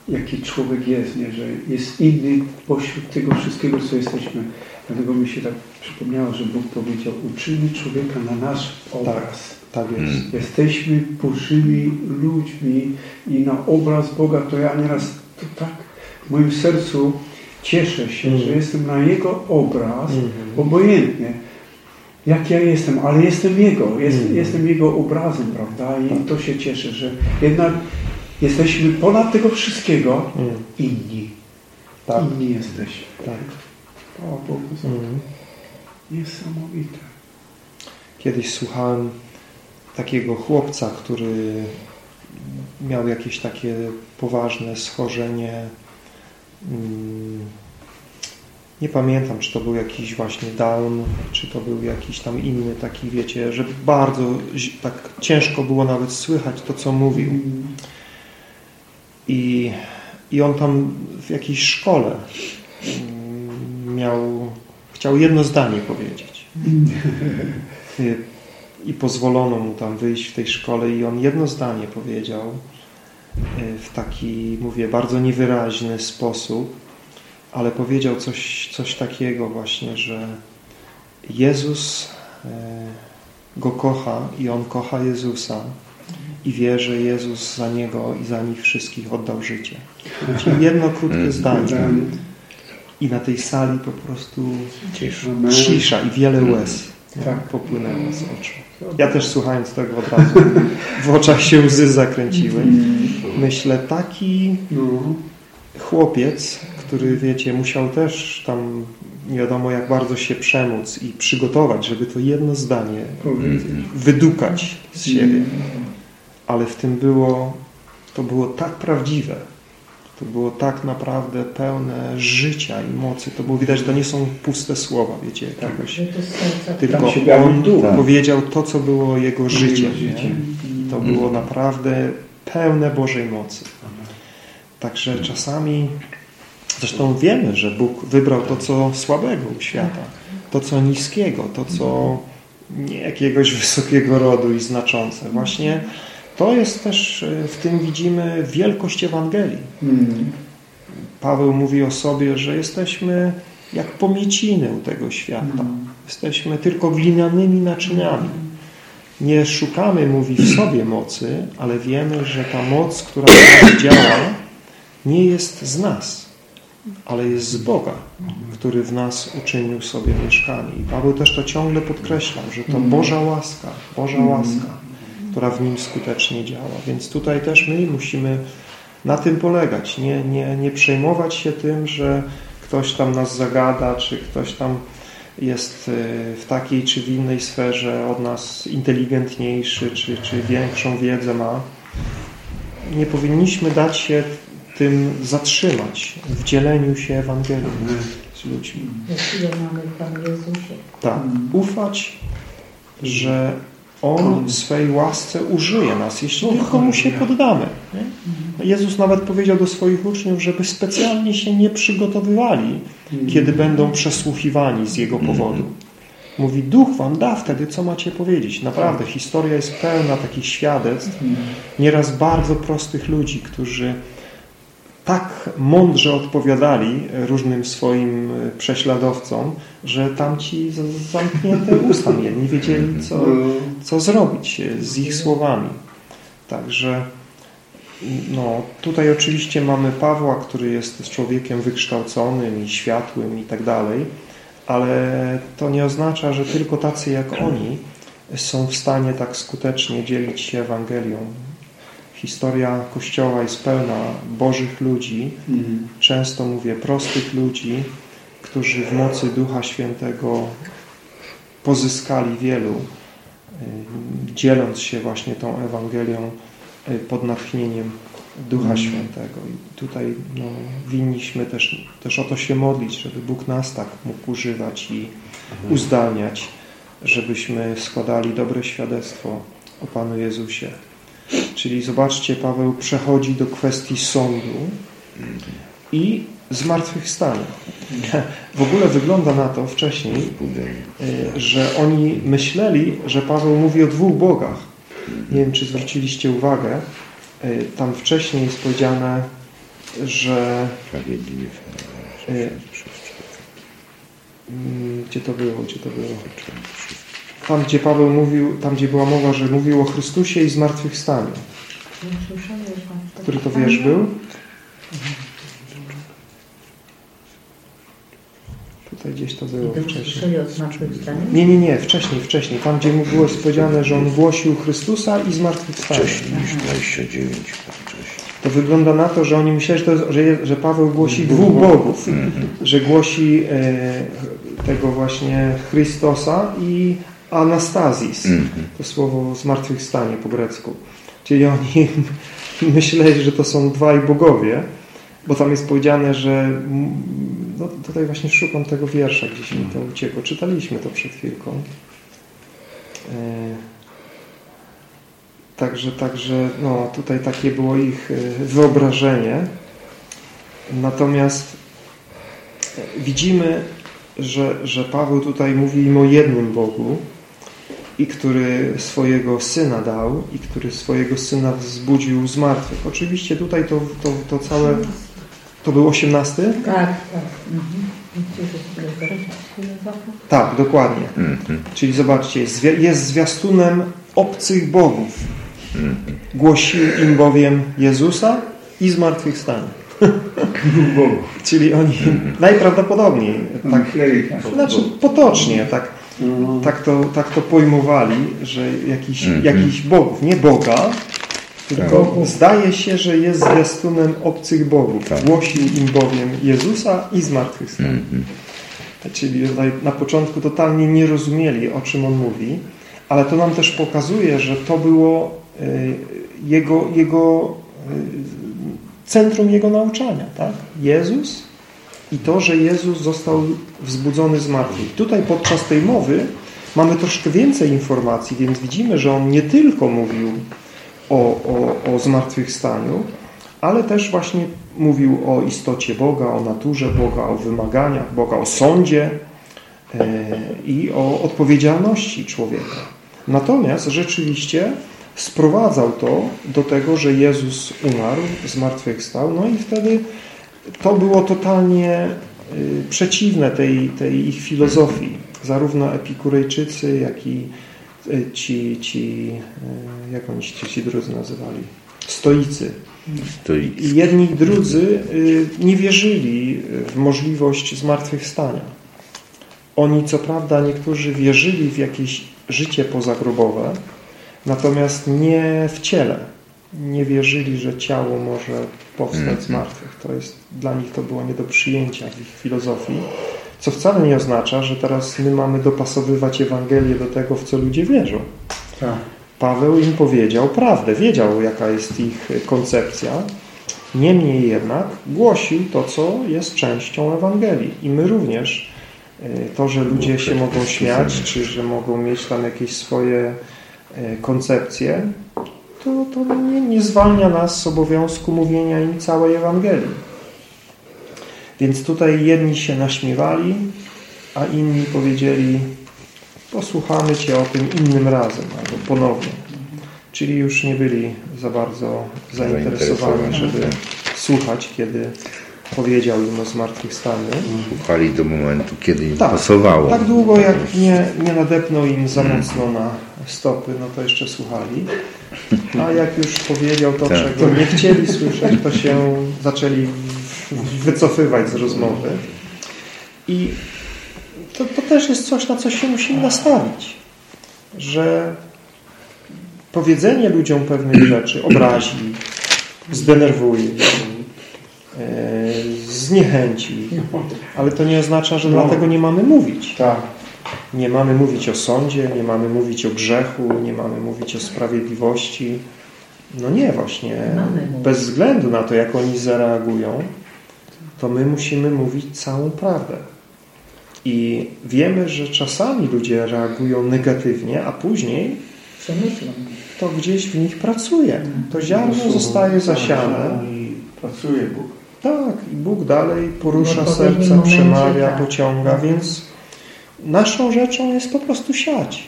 jaki człowiek jest, nie? że jest inny pośród tego wszystkiego, co jesteśmy. Dlatego mi się tak przypomniało, że Bóg powiedział, uczymy człowieka na nasz obraz. Tak, tak jest. Hmm. Jesteśmy Bożymi ludźmi i na obraz Boga to ja nieraz to tak w moim sercu cieszę się, mm. że jestem na Jego obraz, mm. obojętnie jak ja jestem, ale jestem Jego, jest, mm. jestem Jego obrazem, prawda? I tak. to się cieszę, że jednak jesteśmy ponad tego wszystkiego mm. inni. Tak. Inni jesteśmy. Tak. O Bogu mm. Niesamowite. Kiedyś słuchałem takiego chłopca, który miał jakieś takie poważne schorzenie. Mm, nie pamiętam, czy to był jakiś właśnie down, czy to był jakiś tam inny taki, wiecie, że bardzo tak ciężko było nawet słychać to, co mówił. I, i on tam w jakiejś szkole mm, miał, chciał jedno zdanie powiedzieć. i pozwolono mu tam wyjść w tej szkole i on jedno zdanie powiedział e, w taki, mówię, bardzo niewyraźny sposób, ale powiedział coś, coś takiego właśnie, że Jezus e, go kocha i on kocha Jezusa i wie, że Jezus za niego i za nich wszystkich oddał życie. Czyli jedno krótkie mm. zdanie. I na tej sali po prostu cisza, cisza i wiele łez tak. popłynęło z oczu. Ja też słuchając tego od razu w oczach się łzy zakręciły. Myślę, taki chłopiec, który wiecie, musiał też tam nie wiadomo jak bardzo się przemóc i przygotować, żeby to jedno zdanie wydukać z siebie. Ale w tym było, to było tak prawdziwe, to było tak naprawdę pełne życia i mocy. To było widać, że to nie są puste słowa, wiecie, jakiegoś. Tylko on powiedział to, co było jego życiem. To było naprawdę pełne Bożej mocy. Także czasami, zresztą wiemy, że Bóg wybrał to, co słabego u świata, to, co niskiego, to, co nie jakiegoś wysokiego rodu i znaczące. Właśnie to jest też, e, w tym widzimy wielkość Ewangelii. Hmm. Paweł mówi o sobie, że jesteśmy jak pomieciny u tego świata. Hmm. Jesteśmy tylko glinianymi naczyniami. Nie szukamy, mówi, w sobie mocy, ale wiemy, że ta moc, która działa, nie jest z nas, ale jest z Boga, który w nas uczynił sobie mieszkanie. I Paweł też to ciągle podkreślał, że to hmm. Boża łaska, Boża łaska która w nim skutecznie działa. Więc tutaj też my musimy na tym polegać. Nie, nie, nie przejmować się tym, że ktoś tam nas zagada, czy ktoś tam jest y, w takiej czy w innej sferze od nas inteligentniejszy, czy, czy większą wiedzę ma. Nie powinniśmy dać się tym zatrzymać w dzieleniu się Ewangelią z ludźmi. Tak, ufać, że on w swej łasce użyje nas, jeśli tylko Mu się poddamy. Nie? Jezus nawet powiedział do swoich uczniów, żeby specjalnie się nie przygotowywali, kiedy będą przesłuchiwani z Jego powodu. Mówi, duch wam da wtedy, co macie powiedzieć. Naprawdę, historia jest pełna takich świadectw, nieraz bardzo prostych ludzi, którzy tak mądrze odpowiadali różnym swoim prześladowcom, że tamci zamknięte usta mieli, nie wiedzieli, co, co zrobić z ich słowami. Także no, tutaj oczywiście mamy Pawła, który jest człowiekiem wykształconym i światłym i tak dalej, ale to nie oznacza, że tylko tacy jak oni są w stanie tak skutecznie dzielić się Ewangelią. Historia Kościoła jest pełna Bożych ludzi, mhm. często mówię prostych ludzi, którzy w mocy Ducha Świętego pozyskali wielu, y, dzieląc się właśnie tą Ewangelią y, pod natchnieniem Ducha mhm. Świętego. I tutaj no, winniśmy też, też o to się modlić, żeby Bóg nas tak mógł używać i mhm. uzdalniać, żebyśmy składali dobre świadectwo o Panu Jezusie. Czyli zobaczcie, Paweł przechodzi do kwestii sądu i zmartwychwstania. W ogóle wygląda na to wcześniej, y, że oni myśleli, że Paweł mówi o dwóch bogach. Nie wiem, czy zwróciliście uwagę, y, tam wcześniej jest powiedziane, że y, mm, gdzie to było, gdzie to było? Tam, gdzie Paweł mówił, tam, gdzie była mowa, że mówił o Chrystusie i zmartwychwstaniu. Który to wiersz był? Tutaj gdzieś to było wcześniej. Nie, nie, nie, wcześniej, wcześniej. Tam, gdzie mu było powiedziane, że on głosił Chrystusa i zmartwychwstanie. Wcześniej niż 29 to wygląda na to, że oni myśleli, że, to, że, że Paweł głosi dwóch bogów, mhm. że głosi e, tego właśnie Chrystosa i Anastazis. Mm -hmm. To słowo zmartwychwstanie po grecku. Czyli oni myśleli, że to są dwaj bogowie, bo tam jest powiedziane, że no tutaj właśnie szukam tego wiersza, gdzieś mi to uciekło. Czytaliśmy to przed chwilką. E, także, także no, tutaj takie było ich e, wyobrażenie. Natomiast e, widzimy, że, że Paweł tutaj mówi im o jednym Bogu, i który swojego syna dał i który swojego syna wzbudził z martwych. Oczywiście tutaj to, to, to całe... To był osiemnasty? Tak, tak. Tak, dokładnie. Mhm. Czyli zobaczcie, jest zwiastunem obcych bogów. Mhm. Głosił im bowiem Jezusa i zmartwychwstanie. Czyli oni mhm. najprawdopodobniej tak, znaczy potocznie tak. Tak, to, tak to pojmowali, że jakiś, mm -hmm. jakiś bogów, nie Boga, tylko tak. zdaje się, że jest zwiastunem obcych bogów. Tak. Głosił im bowiem Jezusa i zmartwychwstał. Mm -hmm. Czyli na początku totalnie nie rozumieli, o czym on mówi, ale to nam też pokazuje, że to było y, jego, jego y, centrum jego nauczania. Tak? Jezus i to, że Jezus został wzbudzony z martwych. Tutaj podczas tej mowy mamy troszkę więcej informacji, więc widzimy, że On nie tylko mówił o, o, o zmartwychwstaniu, ale też właśnie mówił o istocie Boga, o naturze Boga, o wymaganiach Boga, o sądzie e, i o odpowiedzialności człowieka. Natomiast rzeczywiście sprowadzał to do tego, że Jezus umarł, zmartwychwstał, no i wtedy to było totalnie y, przeciwne tej, tej ich filozofii. Zarówno epikurejczycy, jak i y, ci, ci y, jak oni się ci drudzy nazywali? Stoicy. I jedni i drudzy nie wierzyli w możliwość zmartwychwstania. Oni co prawda niektórzy wierzyli w jakieś życie pozagrobowe, natomiast nie w ciele nie wierzyli, że ciało może powstać mm. z martwych. To jest, dla nich to było nie do przyjęcia w ich filozofii, co wcale nie oznacza, że teraz my mamy dopasowywać Ewangelię do tego, w co ludzie wierzą. Tak. Paweł im powiedział prawdę, wiedział jaka jest ich koncepcja, niemniej jednak głosił to, co jest częścią Ewangelii. I my również e, to, że ludzie się mogą śmiać, czy że mogą mieć tam jakieś swoje e, koncepcje, to, to nie, nie zwalnia nas z obowiązku mówienia im całej Ewangelii. Więc tutaj jedni się naśmiewali, a inni powiedzieli posłuchamy Cię o tym innym razem albo ponownie. Czyli już nie byli za bardzo zainteresowani, żeby słuchać, kiedy powiedział im o zmartwychwstaniu. Słuchali do momentu, kiedy im Tak, pasowało. Tak długo, jak nie, nie nadepnął im za mocno na stopy, no to jeszcze słuchali. A jak już powiedział to, Tak. czego nie chcieli słyszeć, to się zaczęli wycofywać z rozmowy. I to, to też jest coś, na co się musimy nastawić. Że powiedzenie ludziom pewnych rzeczy obrazi, zdenerwuje, zniechęci, ale to nie oznacza, że No. dlatego nie mamy mówić. Tak. Nie mamy mówić o sądzie, nie mamy mówić o grzechu, nie mamy mówić o sprawiedliwości. No nie, właśnie. Bez względu na to, jak oni zareagują, to my musimy mówić całą prawdę. I wiemy, że czasami ludzie reagują negatywnie, a później to gdzieś w nich pracuje. To ziarno zostaje zasiane. I pracuje Bóg. Tak, i Bóg dalej porusza momencie, przemawia, tak. pociąga, więc naszą rzeczą jest po prostu siać.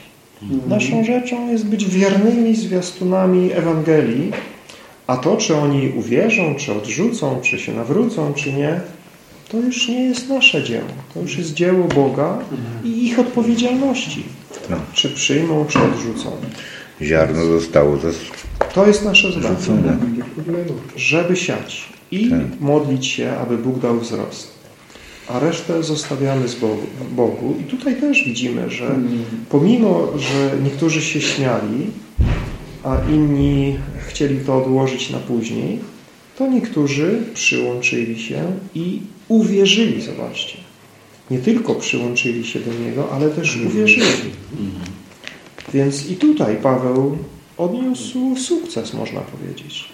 Naszą rzeczą jest być wiernymi zwiastunami Ewangelii, a to, czy oni uwierzą, czy odrzucą, czy się nawrócą, czy nie, to już nie jest nasze dzieło. To już jest dzieło Boga i ich odpowiedzialności. No. Czy przyjmą, czy odrzucą. Ziarno zostało zas... To jest nasze zadanie żeby siać i Tak. modlić się, aby Bóg dał wzrost. A resztę zostawiamy z Bogu, Bogu. I tutaj też widzimy, że pomimo, że niektórzy się śmiali, a inni chcieli to odłożyć na później, to niektórzy przyłączyli się i uwierzyli, zobaczcie. Nie tylko przyłączyli się do Niego, ale też uwierzyli. Więc i tutaj Paweł odniósł sukces, można powiedzieć.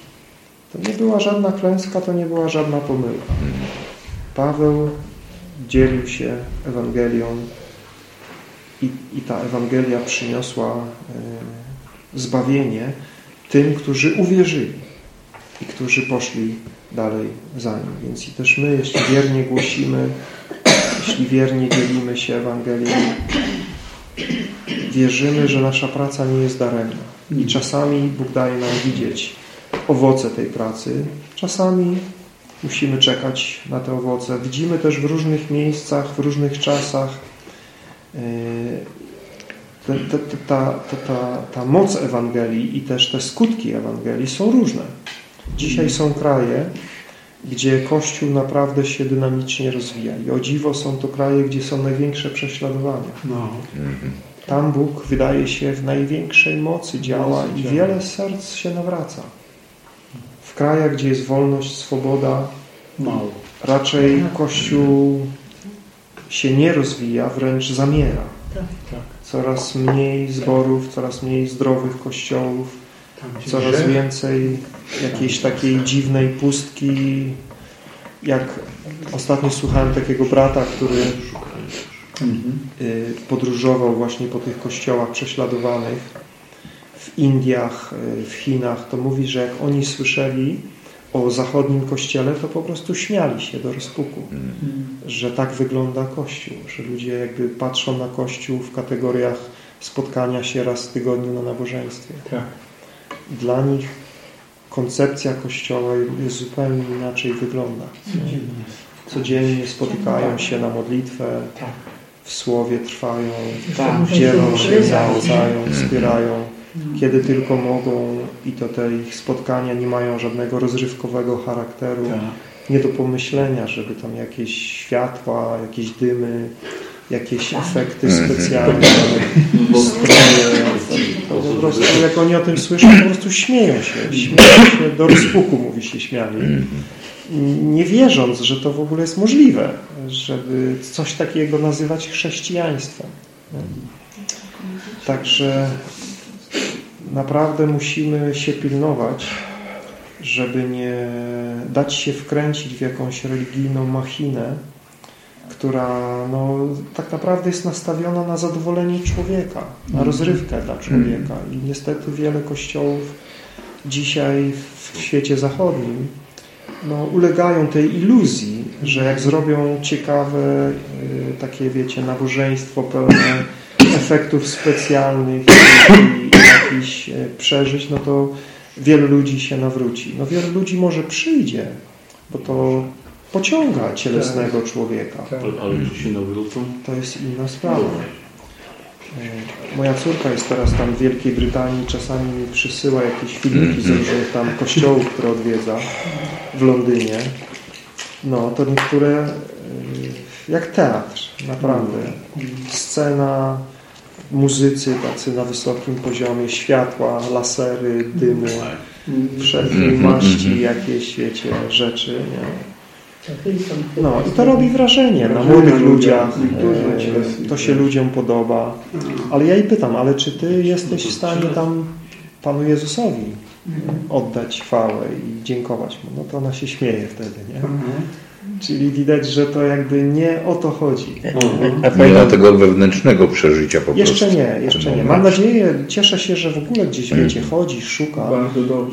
To nie była żadna klęska, to nie była żadna pomyłka. Paweł dzielił się Ewangelią i, i ta Ewangelia przyniosła e, zbawienie tym, którzy uwierzyli i którzy poszli dalej za nim. Więc i też my, jeśli wiernie głosimy, jeśli wiernie dzielimy się Ewangelią, wierzymy, że nasza praca nie jest daremna. I czasami Bóg daje nam widzieć owoce tej pracy. Czasami musimy czekać na te owoce. Widzimy też w różnych miejscach, w różnych czasach te, ta, ta, ta, ta moc Ewangelii i też te skutki Ewangelii są różne. Dzisiaj są kraje, gdzie Kościół naprawdę się dynamicznie rozwija. I o dziwo są to kraje, gdzie są największe prześladowania. No. Tam Bóg wydaje się w największej mocy działa i wiele serc się nawraca. W krajach, gdzie jest wolność, swoboda, Mało. raczej Kościół się nie rozwija, wręcz zamiera. Tak. Tak. Coraz mniej zborów, coraz mniej zdrowych kościołów, coraz więcej jakiejś takiej dziwnej pustki. Jak ostatnio słuchałem takiego brata, który y, podróżował właśnie po tych kościołach prześladowanych w Indiach, y, w Chinach, to mówi, że jak oni słyszeli o zachodnim kościele, to po prostu śmiali się do rozpuku, że tak wygląda Kościół, że ludzie jakby patrzą na Kościół w kategoriach spotkania się raz w tygodniu na nabożeństwie. Tak. Dla nich koncepcja Kościoła jest zupełnie inaczej wygląda. Codziennie spotykają się na modlitwę, Tak. w słowie trwają, Tak. dzielą się, Ukrywać. zachęcają, wspierają, kiedy tylko mogą i to te ich spotkania nie mają żadnego rozrywkowego charakteru, Tak. nie do pomyślenia, żeby tam jakieś światła, jakieś dymy, jakieś efekty specjalne, stroje, to po prostu jak oni o tym słyszą, po prostu śmieją się, śmieją się, do rozpuku mówi się śmiali, nie wierząc, że to w ogóle jest możliwe, żeby coś takiego nazywać chrześcijaństwem. Także naprawdę musimy się pilnować, żeby nie dać się wkręcić w jakąś religijną machinę, która no, tak naprawdę jest nastawiona na zadowolenie człowieka, na rozrywkę dla człowieka. I niestety wiele kościołów dzisiaj w świecie zachodnim no, ulegają tej iluzji, że jak zrobią ciekawe y, takie, wiecie, nabożeństwo pełne efektów specjalnych i, i jakichś e, przeżyć, no to wielu ludzi się nawróci. No wielu ludzi może przyjdzie, bo to pociąga cielesnego człowieka. Tak. Ale, ale czy się nawrócą? To jest inna sprawa. E, Moja córka jest teraz tam w Wielkiej Brytanii, czasami mi przysyła jakieś filmiki z różnych tam kościołów, które odwiedza w Londynie. No, to niektóre e, jak teatr, naprawdę. Scena, muzycy tacy na wysokim poziomie, światła, lasery, dymy, wszelkiej maści jakieś, wiecie, rzeczy, nie? No i to robi wrażenie na młodych ludziach. niektórzy e, To się tak. ludziom podoba. Ale ja jej pytam, ale czy ty jesteś w stanie tam Panu Jezusowi oddać chwałę i dziękować Mu? No to ona się śmieje wtedy, nie? Mhm. Czyli widać, że to jakby nie o to chodzi. Ja Nie ma tego wewnętrznego przeżycia po Jeszcze prostu. nie, jeszcze nie. Mam nadzieję, cieszę się, że w ogóle gdzieś, wiecie, chodzi, szuka,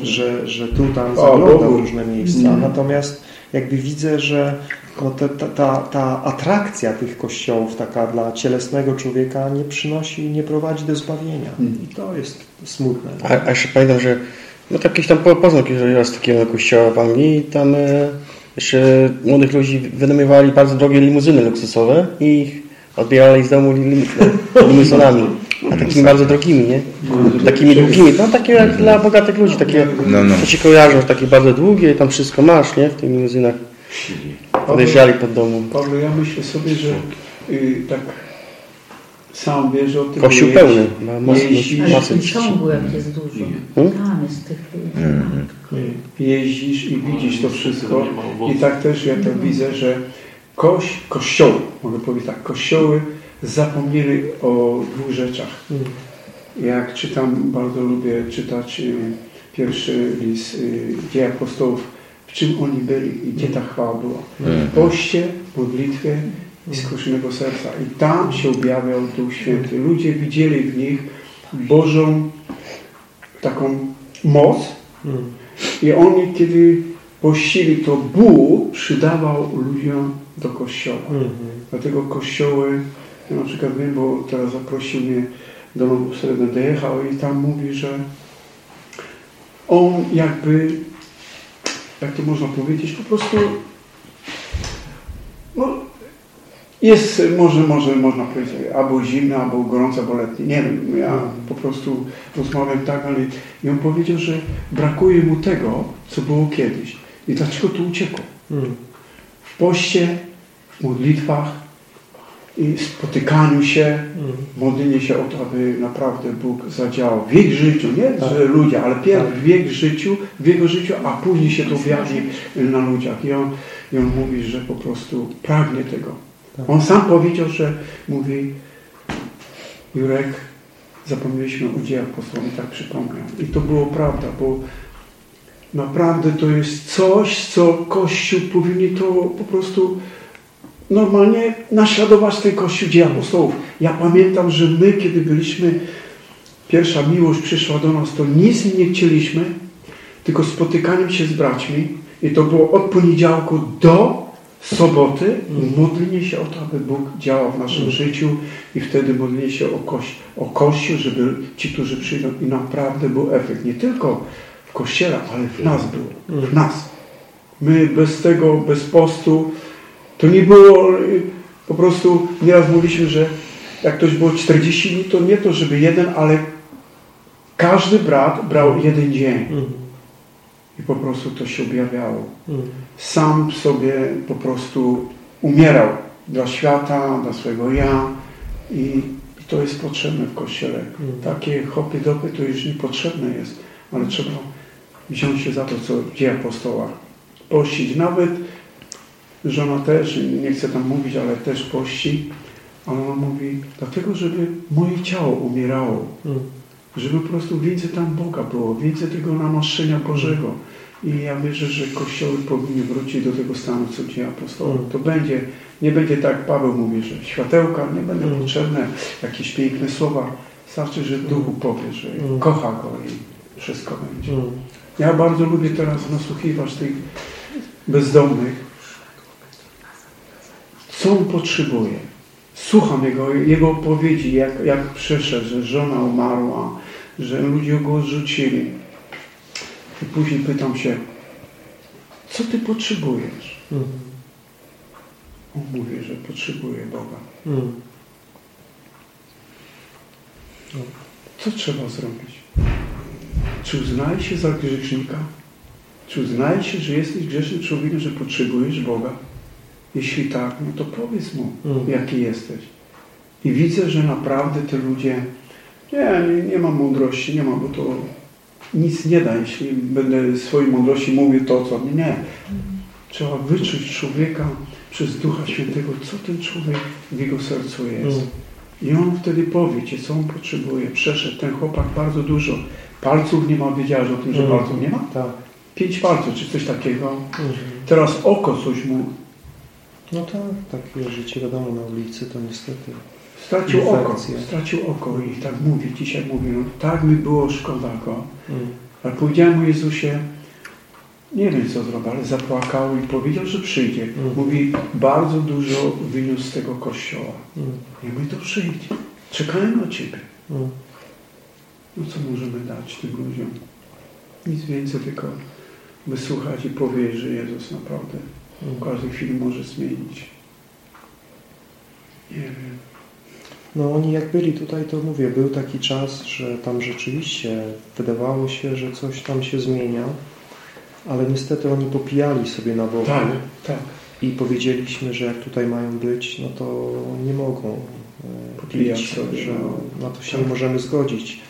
że, że tu tam zagląda w różne miejsca. Natomiast jakby widzę, że no ta, ta, ta, ta atrakcja tych kościołów taka dla cielesnego człowieka nie przynosi, nie prowadzi do zbawienia. I to jest smutne. a, a jeszcze pamiętam, że no tak jakiś tam po- poznał kiedyś raz takiego kościoła w Anglii i tam e, jeszcze młodych ludzi wynajmowali bardzo drogie limuzyny luksusowe i ich odbierali z domu lim, limuzynami. A takimi bardzo drogimi, nie? Takimi długimi, no takie jak dla bogatych ludzi, takie, No, no. co ci kojarzą, takie bardzo długie i tam wszystko masz, nie? W tych limuzynach. Podjeżdżali pod domu. Paweł, ja myślę sobie, że y, tak sam wiesz o tym. Kościół pełny, ma masę, masę tym dzieci. ciągu jak jest dużo. Hmm? Tam jest tych ludzi. Jeździsz i widzisz to wszystko. Nie ma owocu. I tak też ja to widzę, że koś, kościoły, mogę powiedzieć tak, kościoły zapomnieli o dwóch rzeczach. Jak czytam, bardzo lubię czytać y, pierwszy list y, dzieje apostołów, w czym oni byli i gdzie ta chwała była. W poście, modlitwie i skruszonego serca. I tam się objawiał Duch Święty. Ludzie widzieli w nich Bożą taką moc i oni, kiedy pościli, to Bóg przydawał ludziom do kościoła. Dlatego kościoły, ja na przykład wiem, bo teraz zaprosił mnie do Nowu Sredę, będę jechał i tam mówi, że on jakby, jak to można powiedzieć, po prostu no, jest może, może można powiedzieć albo zimna, albo gorąca, albo letnia. Nie wiem, ja po prostu rozmawiam tak, ale i on powiedział, że brakuje mu tego, co było kiedyś. I dlaczego to uciekło? W poście, w modlitwach i spotykaniu się, modlenie się o to, aby naprawdę Bóg zadziałał w ich życiu, nie że ludzie, ale pierw w ich życiu, w jego życiu, a później się to objawi na ludziach. I on, I on mówi, że po prostu pragnie tego. On sam powiedział, że mówi Jurek, zapomnieliśmy o dziejach apostolów, tak przypomniał. I to było prawda, bo naprawdę to jest coś, co Kościół powinien to po prostu normalnie naśladować ten Kościół dzieje apostołów. Ja pamiętam, że my, kiedy byliśmy, pierwsza miłość przyszła do nas, to nic nie chcieliśmy, tylko spotykaniem się z braćmi i to było od poniedziałku do soboty modlenie się o to, aby Bóg działał w naszym życiu i wtedy modlenie się o, koś, o Kościół, żeby ci, którzy przyjdą i naprawdę był efekt. Nie tylko w Kościele, ale w nas był. W nas. My bez tego, bez postu, to nie było po prostu, nieraz mówiliśmy, że jak ktoś było 40 dni, to nie to, żeby jeden, ale każdy brat brał jeden dzień. I po prostu to się objawiało. Sam sobie po prostu umierał dla świata, dla swojego ja i, to jest potrzebne w Kościele. Takie hopy dopy to już niepotrzebne jest, ale trzeba wziąć się za to, co dzieje apostoła. Pościć. Nawet żona też, nie chcę tam mówić, ale też pości, ale ona mówi, dlatego, żeby moje ciało umierało. Żeby po prostu więcej tam Boga było, więcej tego namaszczenia Bożego. I ja wierzę, że kościoły powinny wrócić do tego stanu, co dzieje apostołów. To będzie, nie będzie tak, Paweł mówi, że światełka nie będą potrzebne, jakieś piękne słowa. Starczy, że Duchu powie, że kocha Go i wszystko będzie. Ja bardzo lubię teraz nasłuchiwać tych bezdomnych. Co on potrzebuje? słucham jego, jego opowiedzi, jak, jak przeszedł, że żona umarła, że ludzie go odrzucili. I później pytam się, co ty potrzebujesz? Mhm. On mówi, że potrzebuje Boga. Mhm. Co trzeba zrobić? Czy uznajesz się za grzesznika? Czy uznajesz się, że jesteś grzesznym człowiekiem, że potrzebujesz Boga? Jeśli tak, no to powiedz Mu, Mhm. jaki jesteś. I widzę, że naprawdę te ludzie, nie, nie, nie mam mądrości, nie mam, bo to nic nie da, jeśli będę swojej mądrości mówił to, co... Nie. Trzeba wyczuć człowieka przez Ducha Świętego, co ten człowiek w jego sercu jest. Mhm. I on wtedy powie Ci, co on potrzebuje. Przeszedł ten chłopak bardzo dużo. Palców nie ma, wiedziałeś o tym, że Mhm. palców nie ma? Tak. Pięć palców, czy coś takiego. Mhm. Teraz oko coś mu No tak, takie życie wiadomo na ulicy to niestety. Stracił oko. Stracił oko i tak mówi, dzisiaj mówi, no tak mi było szkoda go. Mhm. Ale powiedziałem mu Jezusie, nie wiem co zrobił, ale zapłakał i powiedział, że przyjdzie. Mhm. Mówi, bardzo dużo wyniósł z tego kościoła. Mhm. I mówi, to przyjdzie. Czekałem na Ciebie. Mhm. No co możemy dać tym ludziom? Nic więcej, tylko wysłuchać i powiedzieć, że Jezus naprawdę w Mhm. każdej chwili może zmienić. Nie wiem. No oni jak byli tutaj, to mówię, był taki czas, że tam rzeczywiście wydawało się, że coś tam się zmienia, ale niestety oni popijali sobie na boku Tak, tak. i powiedzieliśmy, że jak tutaj mają być, no to nie mogą e, Popijać pić, sobie, że no. na to się Tak. nie możemy zgodzić.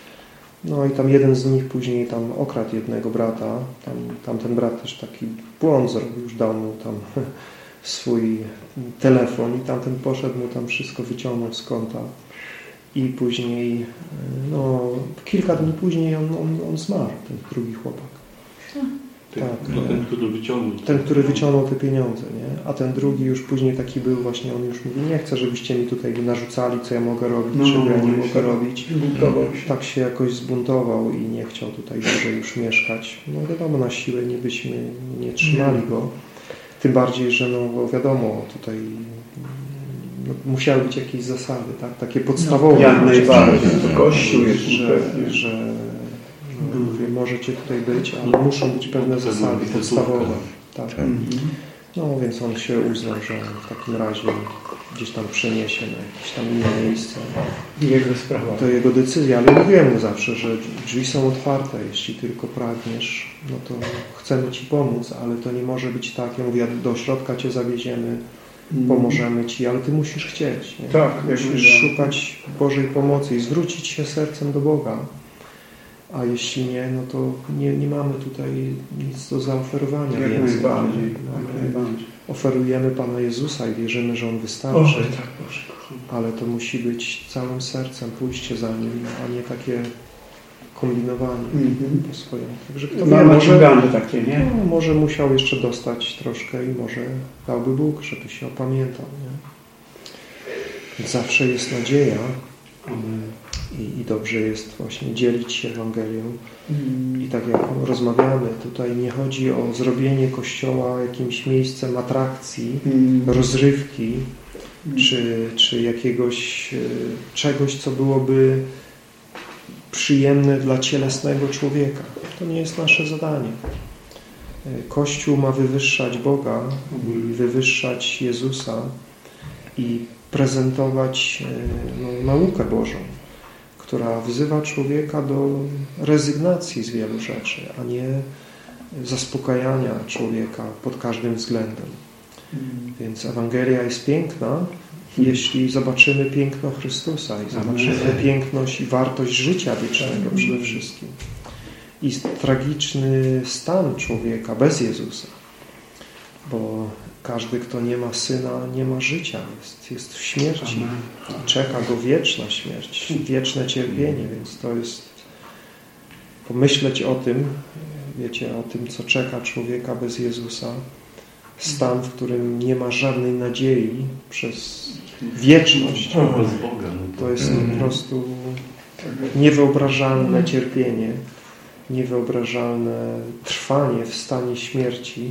No i tam jeden z nich później tam okradł jednego brata, tam, tam ten brat też taki błąd zrobił, już dał mu tam swój telefon i tamten poszedł mu tam wszystko wyciągnął z konta i później, e, no kilka dni później on, on, on zmarł, ten drugi chłopak. Ten, Tak. no, ten, który wyciągnął. Ten, który wyciągnął te pieniądze, nie? A ten drugi już później taki był właśnie, on już mówi, nie chcę, żebyście mi tutaj narzucali, co ja mogę robić, No, czego ja nie no, mogę robić. Buntował się. Tak się jakoś zbuntował i nie chciał tutaj dłużej już mieszkać. No wiadomo, na siłę nie byśmy nie trzymali go. Tym bardziej, że no bo wiadomo, tutaj no, musiały być jakieś zasady, tak? Takie podstawowe. Jak Znaczy, najbardziej. że- To Kościół jest że, że no, mówię, możecie tutaj być, ale muszą być pewne zasady podstawowe. Tak. Mhm. No więc on się uznał, że w takim razie gdzieś tam przeniesie na jakieś tam inne miejsce. Jego sprawa. To jego decyzja, ale mówiłem mu zawsze, że drzwi są otwarte, jeśli tylko pragniesz, no to chcemy Ci pomóc, ale to nie może być tak, ja mówię, do środka Cię zawieziemy, pomożemy Ci, ale Ty musisz chcieć. Nie? Tak, musisz szukać Bożej pomocy i zwrócić się sercem do Boga. A jeśli nie, no to nie, nie mamy tutaj nic do zaoferowania Jak więcej. najbardziej. Mamy- Jak najbardziej. Oferujemy Pana Jezusa i wierzymy, że On O, wystarczy. tak, Boże. Ale to musi być całym sercem pójście za Nim, a nie takie kombinowanie Mhm. po swojemu. Także kto wie, na może, takie, nie? no, może musiał jeszcze dostać troszkę i może dałby Bóg, żeby się opamiętał. Nie? Zawsze jest nadzieja i, i dobrze jest właśnie dzielić się Ewangelią. I tak jak rozmawiamy, tutaj nie chodzi o zrobienie Kościoła jakimś miejscem atrakcji, Mm. rozrywki, czy, czy jakiegoś e, czegoś, co byłoby przyjemne dla cielesnego człowieka. To nie jest nasze zadanie. E, Kościół ma wywyższać Boga i wywyższać Jezusa i prezentować e, no, naukę Bożą, która wzywa człowieka do rezygnacji z wielu rzeczy, a nie zaspokajania człowieka pod każdym względem. Więc Ewangelia jest piękna, jeśli zobaczymy piękno Chrystusa i zobaczymy piękność i wartość życia wiecznego przede wszystkim. I tragiczny stan człowieka bez Jezusa. Bo każdy, kto nie ma Syna, nie ma życia. Jest, jest w śmierci. Czeka go wieczna śmierć, wieczne cierpienie, więc to jest pomyśleć o tym, wiecie, o tym, co czeka człowieka bez Jezusa, stan, w którym nie ma żadnej nadziei przez wieczność. Bez Boga. No To jest po prostu niewyobrażalne cierpienie, niewyobrażalne trwanie w stanie śmierci.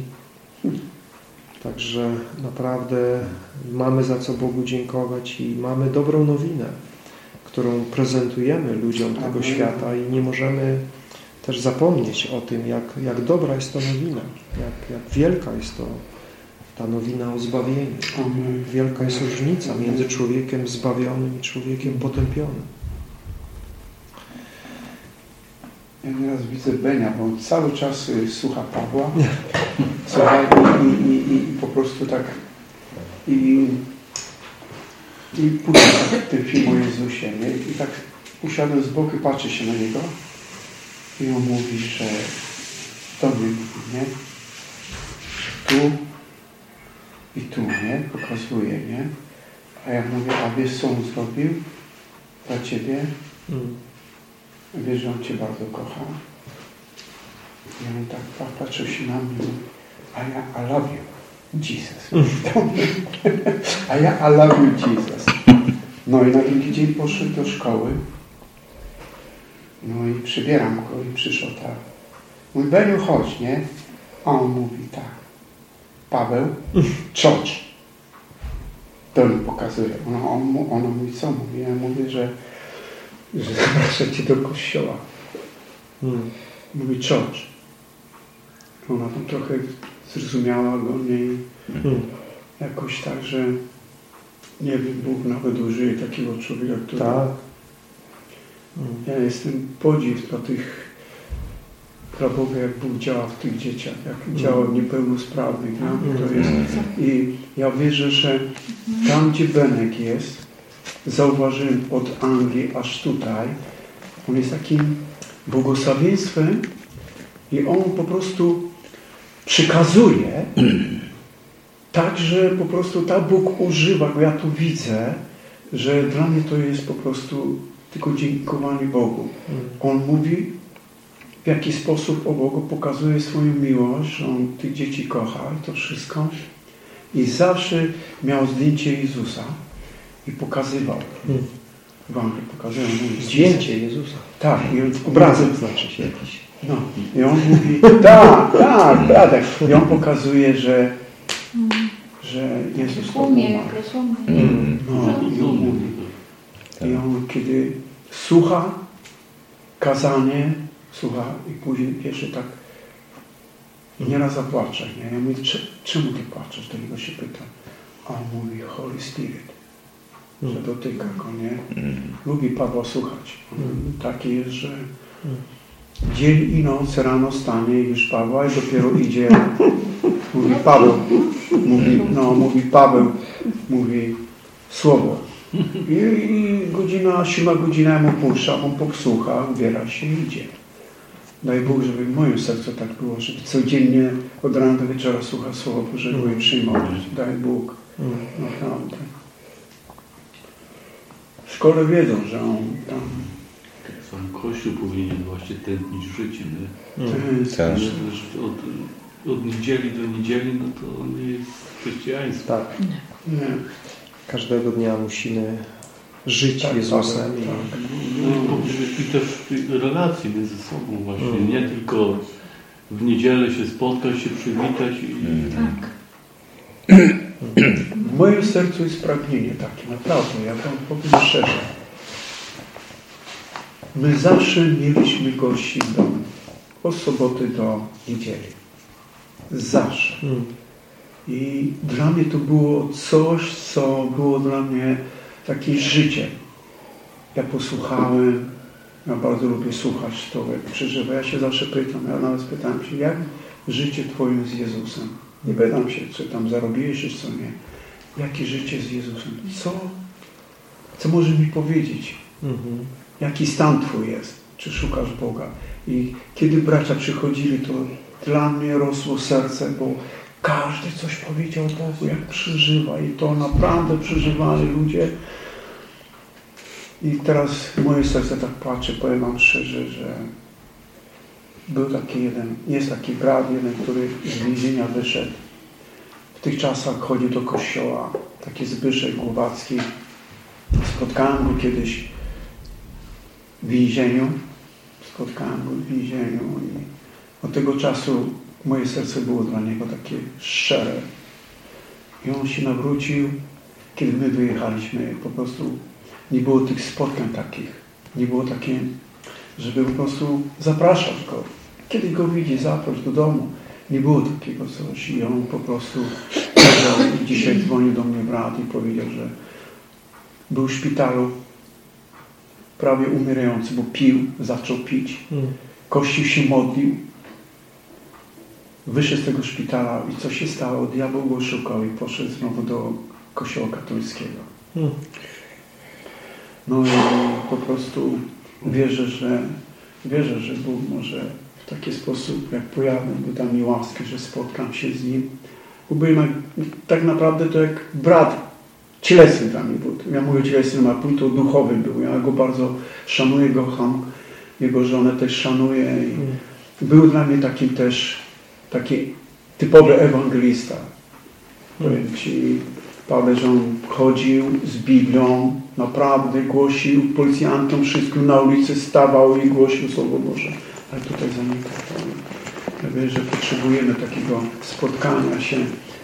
Także naprawdę mamy za co Bogu dziękować i mamy dobrą nowinę, którą prezentujemy ludziom tego Amen. świata i nie możemy też zapomnieć o tym, jak, jak dobra jest to nowina, jak, jak wielka jest to ta nowina o zbawieniu. Amen. Wielka jest różnica między człowiekiem zbawionym i człowiekiem potępionym. Ja nieraz widzę Benia, bo on cały czas y, słucha Pawła. Słuchaj, i, i, i, po prostu tak i, i tak ten film o Jezusie, nie? I tak usiadłem z boku, patrzę się na niego i on mówi, że to mówi, nie? Tu i tu, nie? Pokazuje, nie? A ja mówię, a wiesz co on zrobił dla Ciebie? Mm. Wiesz, że on Cię bardzo kocha. I on tak pa- patrzył się na mnie i I love you, Jesus. a ja I love you, Jesus. No i na drugi dzień poszedł do szkoły. No i przybieram go i przyszedł tak. Mój Beniu, chodź, nie? A on mówi tak. Paweł, church. To mi pokazuje. Ona, on, ona mówi, co mówi? Ja mówię, że, że zapraszam cię do kościoła. Mm. Mówi church. Ona tam trochę zrozumiała go i Mm. jakoś tak, że nie wiem, Bóg nawet użyje takiego człowieka, który... Tak. Ja jestem podziw dla tych dla Boga, jak Bóg działa w tych dzieciach, jak działa w niepełnosprawnych. Mnie to jest I ja wierzę, że tam, gdzie Benek jest, zauważyłem od Anglii aż tutaj, on jest takim błogosławieństwem i on po prostu przekazuje tak, że po prostu tak Bóg używa, bo ja tu widzę, że dla mnie to jest po prostu tylko dziękowanie Bogu. On mówi, w jaki sposób o Bogu pokazuje swoją miłość, że On tych dzieci kocha i to wszystko. I zawsze miał zdjęcie Jezusa i pokazywał. Mm. W Anglii pokazywał. Mówi, Zdjęcie Jezusa. Tak. I Obrazek znaczy się jakiś. No. I on mówi, tak, tak, Radek. I on pokazuje, że, że Jezus to Umie. Mm. No, i on mówi. I on kiedy słucha kazanie, słucha i później jeszcze tak i nieraz zapłacze. Nie? Ja mówię, "Cze- czemu ty płaczesz? Do niego się pytam. A on mówi, Holy Spirit, że dotyka go, nie? Lubi Pawła słuchać. On taki jest, że dzień i noc rano stanie i już Pawła i dopiero idzie. Mówi Paweł, mówi, no, mówi Paweł, mówi słowo. I, I godzina, siódma godzina mu puszcza, on posłucha, ubiera się i idzie. Daj Bóg, żeby w moim sercu tak było, żeby codziennie od rana do wieczora słuchać Słowa Bożego i przyjmować. Daj Bóg, naprawdę. W szkole wiedzą, że on tam Sam Kościół powinien właśnie tętnić życie. Nie? Mm. Tak. Że też od, od niedzieli do niedzieli, no to nie jest chrześcijaństwo. Tak. nie, Każdego dnia musimy żyć Tak, Jezusem. tak, i- tak. No, i po- I też tej relacji między sobą właśnie, Mm. nie tylko w niedzielę się spotkać, się przywitać i Tak. W moim sercu jest pragnienie takie, naprawdę, ja wam powiem szczerze. My zawsze mieliśmy gości w domu. Od soboty do niedzieli. Zawsze. Mm. I dla mnie to było coś, co było dla mnie takie życie. Ja posłuchałem, ja bardzo lubię słuchać to, jak przeżywa. Ja się zawsze pytam, ja nawet pytałem się, jak życie Twoim z Jezusem? Nie pytam się, czy tam zarobiłeś, czy co nie. Jakie życie z Jezusem? Co? Co możesz mi powiedzieć? Mhm. Jaki stan Twój jest? Czy szukasz Boga? I kiedy bracia przychodzili, to dla mnie rosło serce, bo każdy coś powiedział Bogu, jak przeżywa. I to naprawdę przeżywali ludzie. I teraz moje serce tak płacze, powiem Wam szczerze, że był taki jeden, jest taki brat jeden, który z więzienia wyszedł. W tych czasach chodził do kościoła, taki Zbyszek Głowacki. Spotkałem go kiedyś w więzieniu. Spotkałem go w więzieniu i od tego czasu moje serce było dla niego takie szczere. I on się nawrócił, kiedy my wyjechaliśmy. Po prostu nie było tych spotkań takich. Nie było takie, żeby po prostu zapraszać go. Kiedy go widzi, zaproś do domu. Nie było takiego coś. I on po prostu dzisiaj dzwonił do mnie brat i powiedział, że był w szpitalu prawie umierający, bo pił, zaczął pić. Mm. Kościół się modlił. Wyszedł z tego szpitala i co się stało? Diabeł go szukał i poszedł znowu do kościoła katolickiego. Mm. No i po prostu wierzę, że wierzę, że Bóg może w taki sposób, jak pojawił, by da mi łaskę, że spotkam się z Nim. Bo byłem tak naprawdę to jak brat cielesny dla mnie był. Ja mówię cielesny, a to duchowy był. Ja go bardzo szanuję, go. Jego żonę też szanuję. I był dla mnie takim też taki typowy ewangelista. Powiem Ci, Paweł, że on chodził z Biblią, naprawdę głosił policjantom wszystkim na ulicy, stawał i głosił Słowo Boże. Ale tutaj zanika. Ja wiem, że potrzebujemy takiego spotkania się,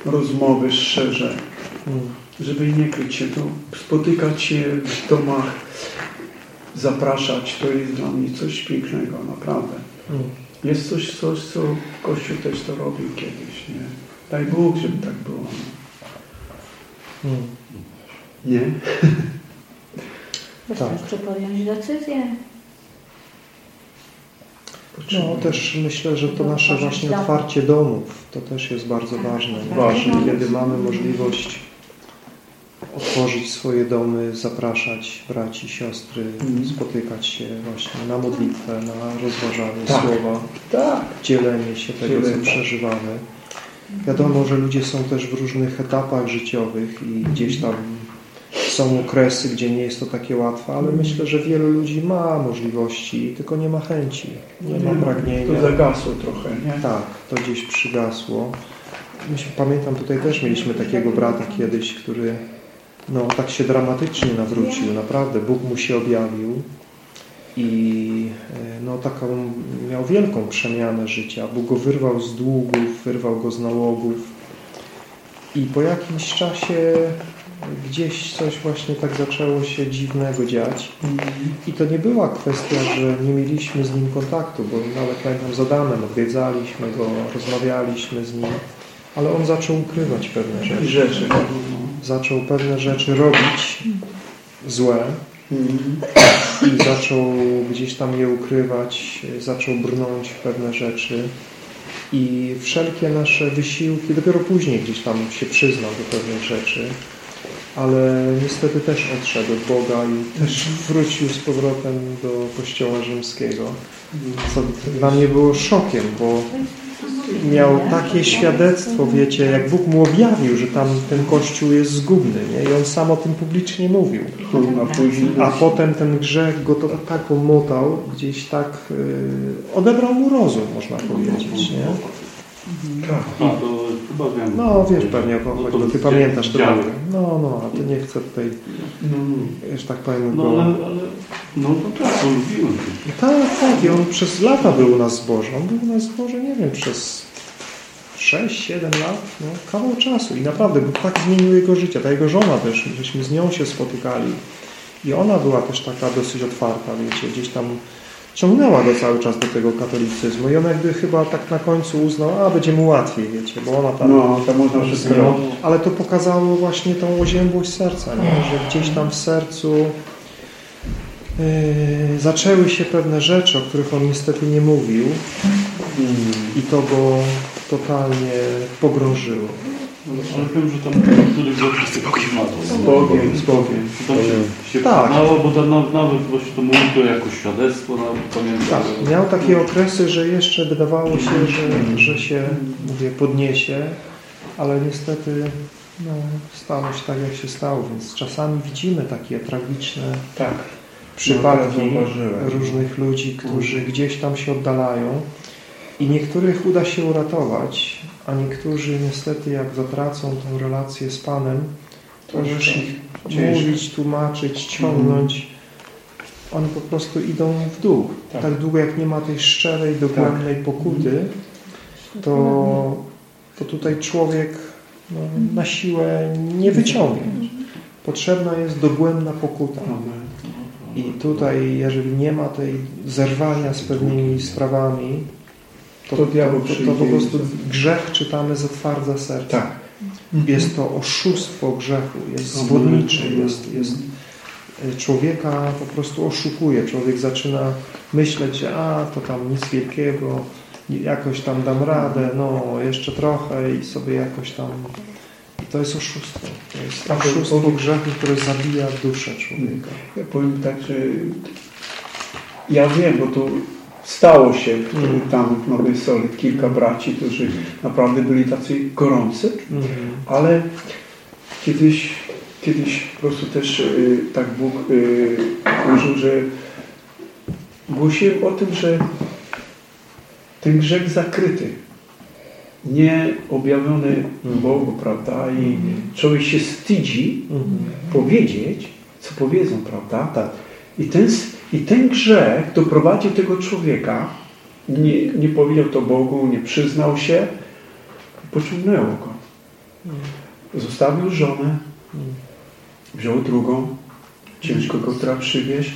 rozmowy szczerze, Mm. Żeby nie kryć się tu, spotykać się w domach, zapraszać, to jest dla mnie coś pięknego, naprawdę. Mm. Jest coś, coś, co Kościół też to robił kiedyś, nie? Daj Bóg, żeby tak było. Mm. Nie? Wystarczy podjąć decyzję. No też myślę, że to nasze właśnie otwarcie domów to też jest bardzo ważne. Ważne. Kiedy mamy możliwość otworzyć swoje domy, zapraszać braci, siostry, Mhm. spotykać się właśnie na modlitwę, na rozważanie Tak. słowa, Tak. dzielenie się tego, co przeżywamy. Wiadomo, że ludzie są też w różnych etapach życiowych i gdzieś tam są okresy, gdzie nie jest to takie łatwe, ale myślę, że wielu ludzi ma możliwości, tylko nie ma chęci, nie ma pragnienia. To zagasło trochę, nie? Tak, to gdzieś przygasło. Myślę, pamiętam, tutaj też mieliśmy takiego brata kiedyś, który no, tak się dramatycznie nawrócił, naprawdę. Bóg mu się objawił i e, no, taką miał wielką przemianę życia. Bóg go wyrwał z długów, wyrwał go z nałogów i po jakimś czasie gdzieś coś właśnie tak zaczęło się dziwnego dziać. I to nie była kwestia, że nie mieliśmy z nim kontaktu, bo nawet pamiętam z Adamem odwiedzaliśmy go, rozmawialiśmy z nim, ale on zaczął ukrywać pewne I rzeczy. rzeczy. Zaczął pewne rzeczy robić złe Mhm. i zaczął gdzieś tam je ukrywać, zaczął brnąć w pewne rzeczy. I wszelkie nasze wysiłki, dopiero później gdzieś tam się przyznał do pewnych rzeczy, ale niestety też odszedł od Boga i też wrócił z powrotem do Kościoła Rzymskiego, co dla mnie było szokiem, bo miał takie świadectwo, wiecie, jak Bóg mu objawił, że tam ten Kościół jest zgubny, nie? i on sam o tym publicznie mówił. A potem ten grzech go to tak omotał, gdzieś tak y, odebrał mu rozum, można powiedzieć, nie? A, to chyba wiem. No wiesz pewnie o co No chodzi, bo ty pamiętasz to. No, no, a ty nie chcę tutaj, No, że tak powiem, No ale, ale no to tak, to lubiłem. Tak, tak, i on przez lata był u nas w zborze. On był u nas w zborze, nie wiem, przez 6-7 lat, no, kawał czasu. I naprawdę Bóg tak zmienił jego życie. Ta jego żona też, żeśmy z nią się spotykali. I ona była też taka dosyć otwarta, wiecie, gdzieś tam ciągnęła go cały czas do tego katolicyzmu. I on jakby chyba tak na końcu uznał, a będzie mu łatwiej, wiecie, bo ona tam... no to można wszystko. Ale to pokazało właśnie tą oziębłość serca, nie? że gdzieś tam w sercu yy, zaczęły się pewne rzeczy, o których on niestety nie mówił i to go totalnie pogrążyło. Ale wiem, że tam niektórych rzeczy z Bogiem. Z Bogiem, z Bogiem. Tam się, się Tak. przyznało, bo tam nawet, właśnie to mówi to jako świadectwo, nawet pamiętam. Tak, że- miał takie okresy, że jeszcze wydawało się, że, że się, mówię, podniesie, ale niestety no, stało się tak, jak się stało, więc czasami widzimy takie tragiczne Tak. przypadki No, różnych ludzi, którzy gdzieś tam się oddalają i niektórych uda się uratować, a niektórzy niestety jak zatracą tę relację z Panem, to możesz ich Ciężko. mówić, tłumaczyć, ciągnąć. Oni po prostu idą w dół. Tak. Tak, długo jak nie ma tej szczerej, dogłębnej pokuty, to, to tutaj człowiek no, na siłę nie wyciągniesz. Potrzebna jest dogłębna pokuta. I tutaj, jeżeli nie ma tej zerwania z pewnymi sprawami, to, To diabeł to, to, po prostu grzech czytamy zatwardza serce. Tak. Jest to oszustwo grzechu, jest zwodniczy, jest, jest y, człowieka po prostu oszukuje. Człowiek zaczyna myśleć, że a, to tam nic wielkiego, jakoś tam dam radę, no jeszcze trochę i sobie jakoś tam... I to jest oszustwo. To jest Tak, oszustwo powiem- grzechu, które zabija duszę człowieka. Ja powiem tak, że ja wiem, bo to stało się Mm. tam w Nowej Soli kilka braci, którzy naprawdę byli tacy gorący, Mhm. ale kiedyś, kiedyś po prostu też y, tak Bóg y, użył, że głosiłem o tym, że ten grzech zakryty, nie objawiony Bogu, prawda? I człowiek się wstydzi Mhm. powiedzieć, co powiedzą, prawda? Tak. I ten, I ten grzech doprowadził tego człowieka, nie, nie powiedział to Bogu, nie przyznał się, pociągnęło go. Zostawił żonę, wziął drugą, ciężko go trzeba przywieźć.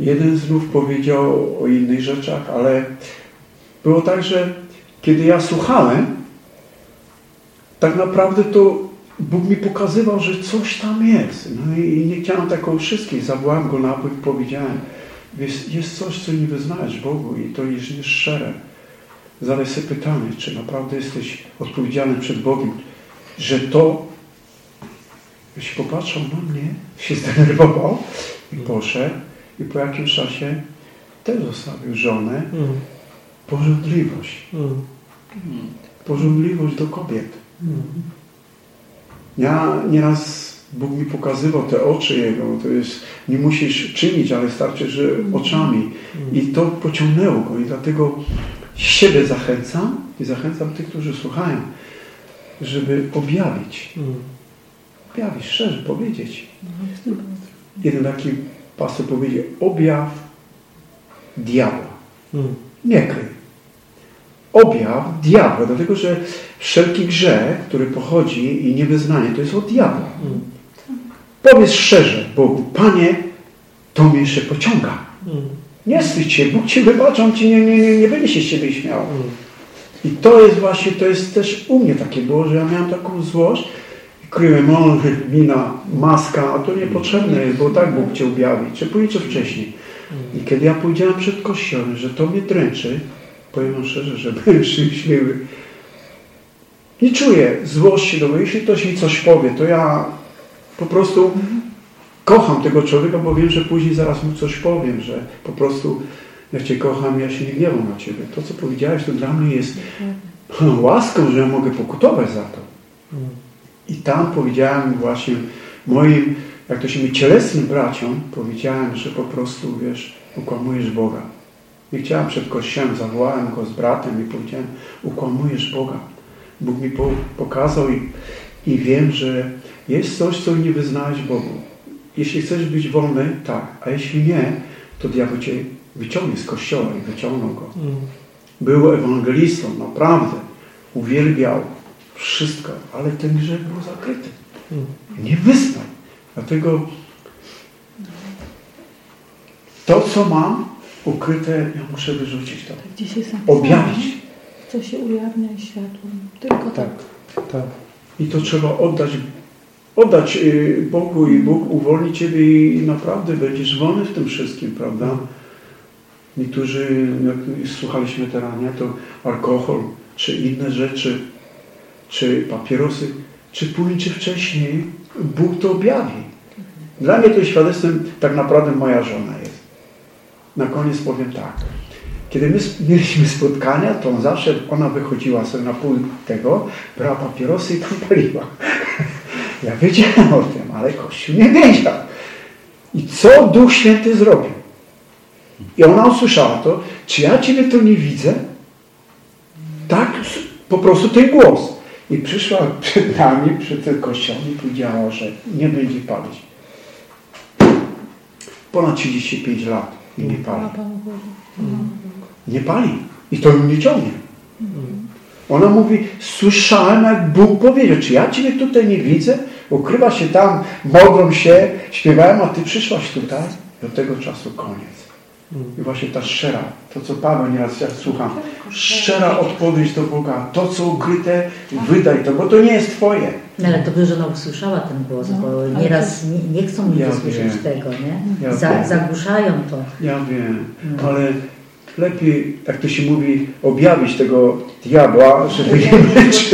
Jeden znów powiedział o innych rzeczach, ale było tak, że kiedy ja słuchałem, tak naprawdę to Bóg mi pokazywał, że coś tam jest. No i nie chciałem tak o wszystkich. Zawołałem go na bok i powiedziałem, jest, jest coś, co nie wyznajesz Bogu i to jest nieszczere. Zadaj sobie pytanie, czy naprawdę jesteś odpowiedzialny przed Bogiem, że to ja się popatrzył na mnie, się zdenerwował i poszedł i po jakimś czasie też zostawił żonę. Mm. Pożądliwość. Mm. Pożądliwość do kobiet. Mm. Ja nieraz Bóg mi pokazywał te oczy Jego. To jest, nie musisz czynić, ale starczy, że oczami. I to pociągnęło go. I dlatego siebie zachęcam i zachęcam tych, którzy słuchają, żeby objawić. Objawić, szczerze powiedzieć. Jeden taki pastor powiedział, objaw diabła. Nie kryj. Objaw diabła, dlatego że wszelki grzech, który pochodzi i niewyznanie, to jest od diabła. Mm. Powiedz szczerze Bogu, Panie, to mnie jeszcze pociąga. Mm. Nie wstydź się, Bóg Ci wybaczy, On Ci nie, nie, nie, nie będzie się z Ciebie śmiał. Mm. I to jest właśnie, to jest też u mnie takie było, że ja miałem taką złość i kryłem, o, wina, maska, a to niepotrzebne jest, bo tak Bóg Cię objawi, czy później, czy wcześniej. I kiedy ja powiedziałem przed Kościołem, że to mnie dręczy, powiem szczerze, że byłem szczęśliwy. Nie czuję złości do mnie. Jeśli ktoś mi coś powie, to ja po prostu kocham tego człowieka, bo wiem, że później zaraz mu coś powiem, że po prostu ja Cię kocham, ja się nie gniewam na Ciebie. To, co powiedziałeś, to dla mnie jest łaską, że ja mogę pokutować za to. I tam powiedziałem właśnie moim, jak to się mówi, cielesnym braciom, powiedziałem, że po prostu, wiesz, ukłamujesz Boga. Nie chciałem przed kościołem, zawołałem go z bratem i powiedziałem, ukłamujesz Boga. Bóg mi po, pokazał i, i wiem, że jest coś, co nie wyznałeś Bogu. Jeśli chcesz być wolny, tak, a jeśli nie, to diabeł cię wyciągnie z kościoła i wyciągnął go. Mm. Był ewangelistą, naprawdę. Uwielbiał wszystko, ale ten grzech był zakryty. Mm. Nie wyznał. Dlatego to, co mam ukryte, ja muszę wyrzucić to. Tak dzisiaj Objawić. Co się ujawnia światłem. Tylko tak. Tak, tak. I to trzeba oddać, oddać y, Bogu i Bóg uwolni Ciebie i naprawdę będziesz wolny w tym wszystkim, prawda? Niektórzy, jak słuchaliśmy teraz, nie, to alkohol, czy inne rzeczy, czy papierosy, czy później, czy wcześniej Bóg to objawi. Dla mnie to świadectwem tak naprawdę moja żona. Na koniec powiem tak. Kiedy my mieliśmy spotkania, to zawsze ona wychodziła sobie na pół tego, brała papierosy i tam paliła. Ja wiedziałem o tym, ale Kościół nie wiedział. I co Duch Święty zrobił? I ona usłyszała to, czy ja Ciebie to nie widzę? Tak, po prostu ten głos. I przyszła przed nami, przed tym kościołem i powiedziała, że nie będzie palić. Ponad 35 lat i nie pali. Bogu. Nie pali. I to ją nie ciągnie. Ona mówi, słyszałem jak Bóg powiedział, czy ja Ciebie tutaj nie widzę? Ukrywa się tam, modlą się, śpiewają, a Ty przyszłaś tutaj. Do tego czasu koniec. I właśnie ta szczera, to co Paweł nieraz ja słucham, szczera odpowiedź do Boga, to co ukryte, wydaj to, bo to nie jest Twoje. No, ale to by żona usłyszała ten głos, No, bo nieraz nie, nie chcą ludzie Ja słyszeć tego, nie? Ja Za, zagłuszają to. Ja wiem, ale lepiej, jak to się mówi, objawić tego diabła, żeby nie być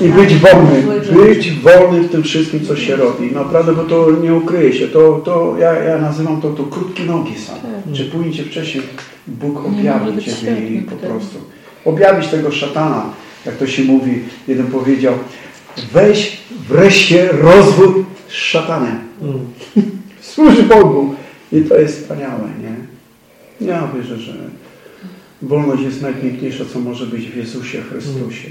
i być wolny. Być wolny w tym wszystkim, co się robi. Naprawdę, bo to nie ukryje się. To, to ja, ja nazywam to, to krótkie nogi są. Czy pójdzie wcześniej Bóg Tak. Objawi Ciebie i po wtedy. prostu objawić tego szatana, jak to się mówi. Jeden powiedział, weź wreszcie rozwód z szatanem. Mm. Służy Bogu. I to jest wspaniałe, nie? Ja wierzę, że wolność jest najpiękniejsza, co może być w Jezusie Chrystusie.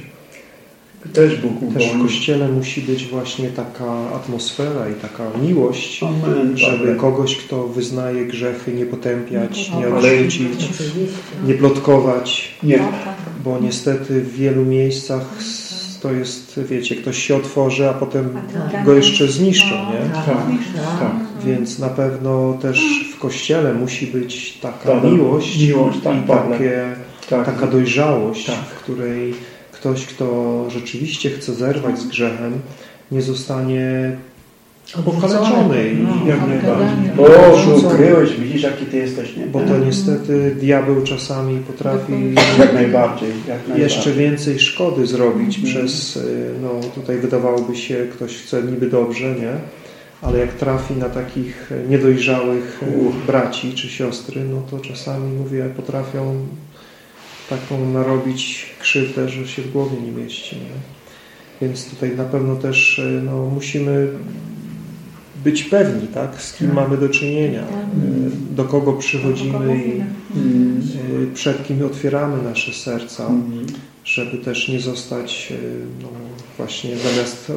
Też Bóg Też w. Kościele musi być właśnie taka atmosfera i taka miłość, Amen. żeby Pawle. kogoś, kto wyznaje grzechy, nie potępiać, nie odrzucić, nie plotkować, Nie. No tak. bo niestety w wielu miejscach to jest, wiecie, ktoś się otworzy, a potem go jeszcze zniszczą, nie? Tak, Tak, tak. tak. Więc na pewno też w Kościele musi być taka Tak, miłość, miłość, tak, i takie, Tak. taka dojrzałość, Tak. w której ktoś, kto rzeczywiście chce zerwać z grzechem, nie zostanie pokaleczony. i- No. Jak najbardziej. Boże, ukryłeś, widzisz jaki Ty jesteś, nie? Bo to niestety diabeł czasami potrafi Jak najbardziej. Jak najbardziej. jeszcze więcej szkody zrobić Mhm. przez, y, no tutaj wydawałoby się, ktoś chce niby dobrze, nie? Ale jak trafi na takich niedojrzałych y, Uff. braci czy siostry, no to czasami, mówię, potrafią taką narobić krzywdę, że się w głowie nie mieści, nie? Więc tutaj na pewno też y, no, musimy być pewni, tak? Z kim Tak. mamy do czynienia, y, do kogo przychodzimy i Mm. y, przed kim otwieramy nasze serca, Mm. żeby też nie zostać, y, no właśnie zamiast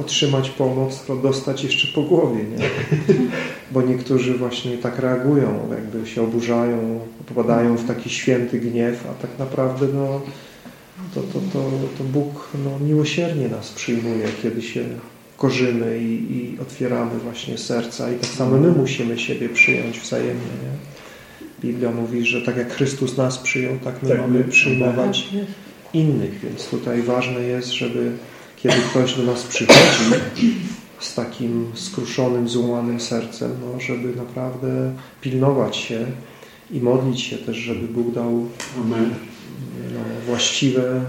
otrzymać pomoc, to dostać jeszcze po głowie, nie? Bo niektórzy właśnie tak reagują, jakby się oburzają, popadają w taki święty gniew, a tak naprawdę no, to, to, to, to Bóg no, miłosiernie nas przyjmuje, kiedy się korzymy i, i otwieramy właśnie serca i tak samo my musimy siebie przyjąć wzajemnie, nie? Biblia mówi, że tak jak Chrystus nas przyjął, tak my Tak, mamy my- przyjmować Tak jest. innych, więc tutaj ważne jest, żeby kiedy ktoś do nas przychodzi z takim skruszonym, złamanym sercem, no, żeby naprawdę pilnować się i modlić się też, żeby Bóg dał Amen. no, właściwe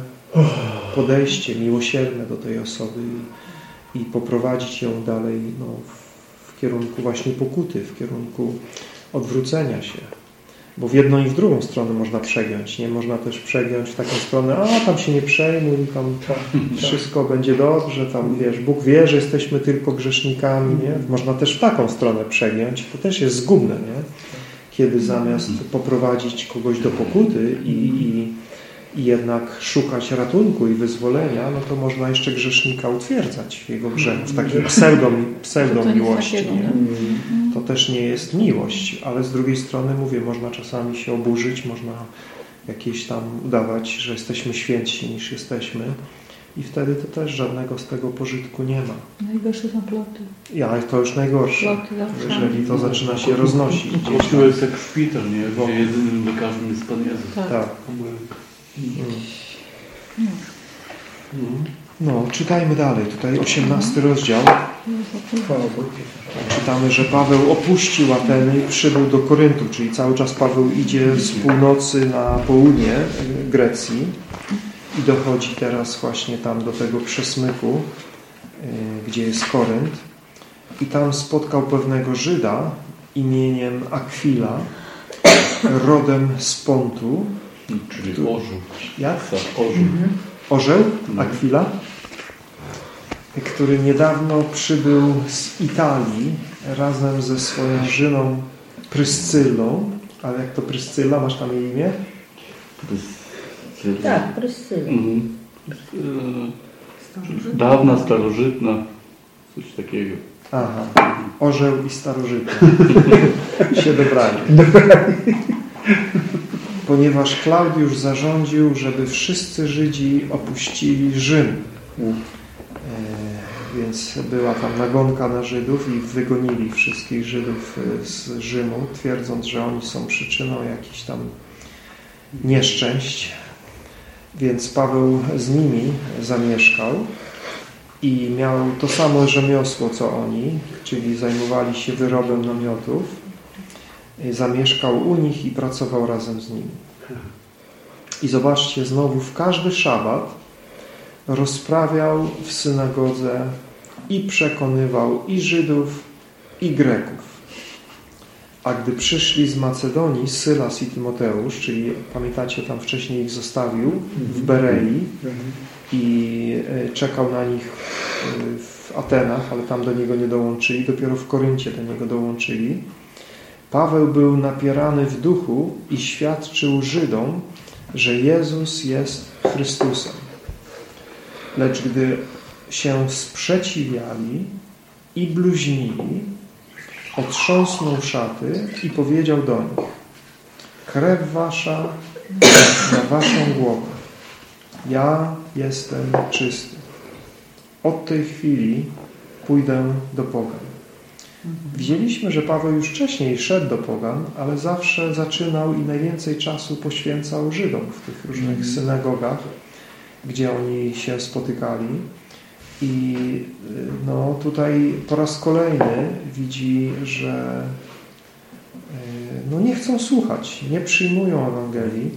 podejście, miłosierne do tej osoby i, poprowadzić ją dalej no, w, w kierunku właśnie pokuty, w kierunku odwrócenia się. Bo w jedną i w drugą stronę można przegiąć. Nie można też przegiąć w taką stronę, a tam się nie przejmuj, tam wszystko będzie dobrze, tam wiesz, Bóg wie, że jesteśmy tylko grzesznikami, nie? Można też w taką stronę przegiąć. To też jest zgubne, nie? Kiedy zamiast poprowadzić kogoś do pokuty i, i, i jednak szukać ratunku i wyzwolenia, no to można jeszcze grzesznika utwierdzać w jego grzechu, w takiej pseudo, pseudo To miłości. Nie? nie? To też nie jest miłość, ale z drugiej strony mówię, można czasami się oburzyć, można jakieś tam udawać, że jesteśmy świętsi niż jesteśmy i wtedy to też żadnego z tego pożytku nie ma. Najgorsze są ploty. Ja, ale to już najgorsze, Ploty jeżeli to zaczyna się roznosić. Kościół jest jak szpital, nie? Gdzie jedynym lekarzem jest Pan Jezus. Tak. Tak. Mm. No, czytajmy dalej. Tutaj 18 rozdział. Czytamy, że Paweł opuścił Ateny i przybył do Koryntu, czyli cały czas Paweł idzie z północy na południe Grecji i dochodzi teraz właśnie tam do tego przesmyku, y, gdzie jest Korynt. I tam spotkał pewnego Żyda imieniem Akwila, rodem z Pontu. Czyli orzeł. Jak? Tak, orzeł. Orzeł Akwila, który niedawno przybył z Italii razem ze swoją żoną Pryscylą. Ale jak to Pryscyla? Masz tam jej imię? Tak, Pryscyla. Mhm. E, Dawna, starożytna, coś takiego. Aha. Orzeł i starożytny. się dobrali. ponieważ Klaudiusz zarządził, żeby wszyscy Żydzi opuścili Rzym. E, więc była tam nagonka na Żydów i wygonili wszystkich Żydów e, z Rzymu, twierdząc, że oni są przyczyną jakichś tam nieszczęść. Więc Paweł z nimi zamieszkał i miał to samo rzemiosło co oni, czyli zajmowali się wyrobem namiotów. Zamieszkał u nich i pracował razem z nimi. I zobaczcie, znowu w każdy szabat rozprawiał w synagodze i przekonywał i Żydów, i Greków. A gdy przyszli z Macedonii Sylas i Tymoteusz, czyli pamiętacie, tam wcześniej ich zostawił w Berei i e, czekał na nich e, w Atenach, ale tam do niego nie dołączyli, dopiero w Koryncie do niego dołączyli. Paweł był napierany w duchu i świadczył Żydom, że Jezus jest Chrystusem. Lecz gdy się sprzeciwiali i bluźnili, otrząsnął szaty i powiedział do nich krew wasza na waszą głowę. Ja jestem czysty. Od tej chwili pójdę do pogan. Widzieliśmy, że Paweł już wcześniej szedł do pogan, ale zawsze zaczynał i najwięcej czasu poświęcał Żydom w tych różnych synagogach, gdzie oni się spotykali. I y, no, tutaj po raz kolejny widzi, że y, no, nie chcą słuchać, nie przyjmują Ewangelii.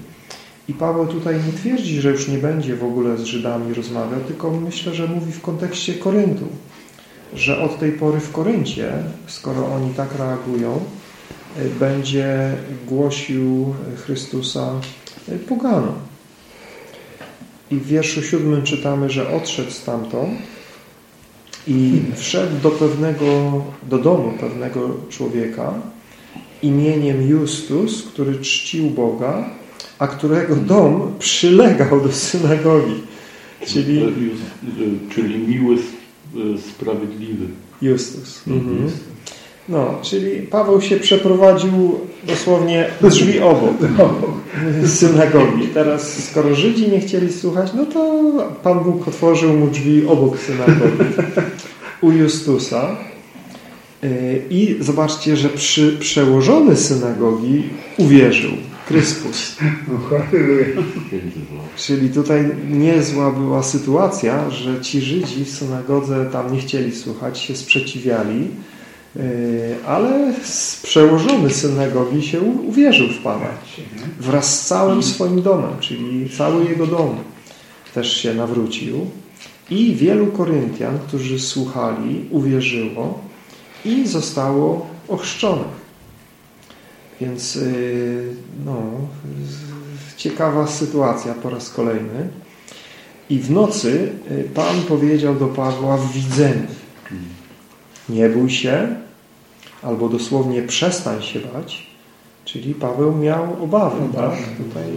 I Paweł tutaj nie twierdzi, że już nie będzie w ogóle z Żydami rozmawiał, tylko myślę, że mówi w kontekście Koryntu, że od tej pory w Koryncie, skoro oni tak reagują, y, będzie głosił Chrystusa poganom. I w wierszu siódmym czytamy, że odszedł stamtąd i wszedł do pewnego, do domu pewnego człowieka imieniem Justus, który czcił Boga, a którego dom przylegał do synagogi. Czyli, czyli miły, sprawiedliwy. Justus. Mhm. No, czyli Paweł się przeprowadził dosłownie drzwi obok synagogi. Teraz, skoro Żydzi nie chcieli słuchać, no to Pan Bóg otworzył mu drzwi obok synagogi u Justusa. Y, I zobaczcie, że przy przełożony synagogi uwierzył. Kryspus. Czyli tutaj niezła była sytuacja, że ci Żydzi w synagodze tam nie chcieli słuchać, się sprzeciwiali Yy, ale przełożony synagogi się uwierzył w Pana wraz z całym swoim domem, czyli cały jego dom też się nawrócił i wielu Koryntian, którzy słuchali, uwierzyło i zostało ochrzczonych. Więc yy, no, ciekawa sytuacja po raz kolejny. I w nocy yy, Pan powiedział do Pawła w widzeniu nie bój się, albo dosłownie przestań się bać, czyli Paweł miał obawy. Tak? Tutaj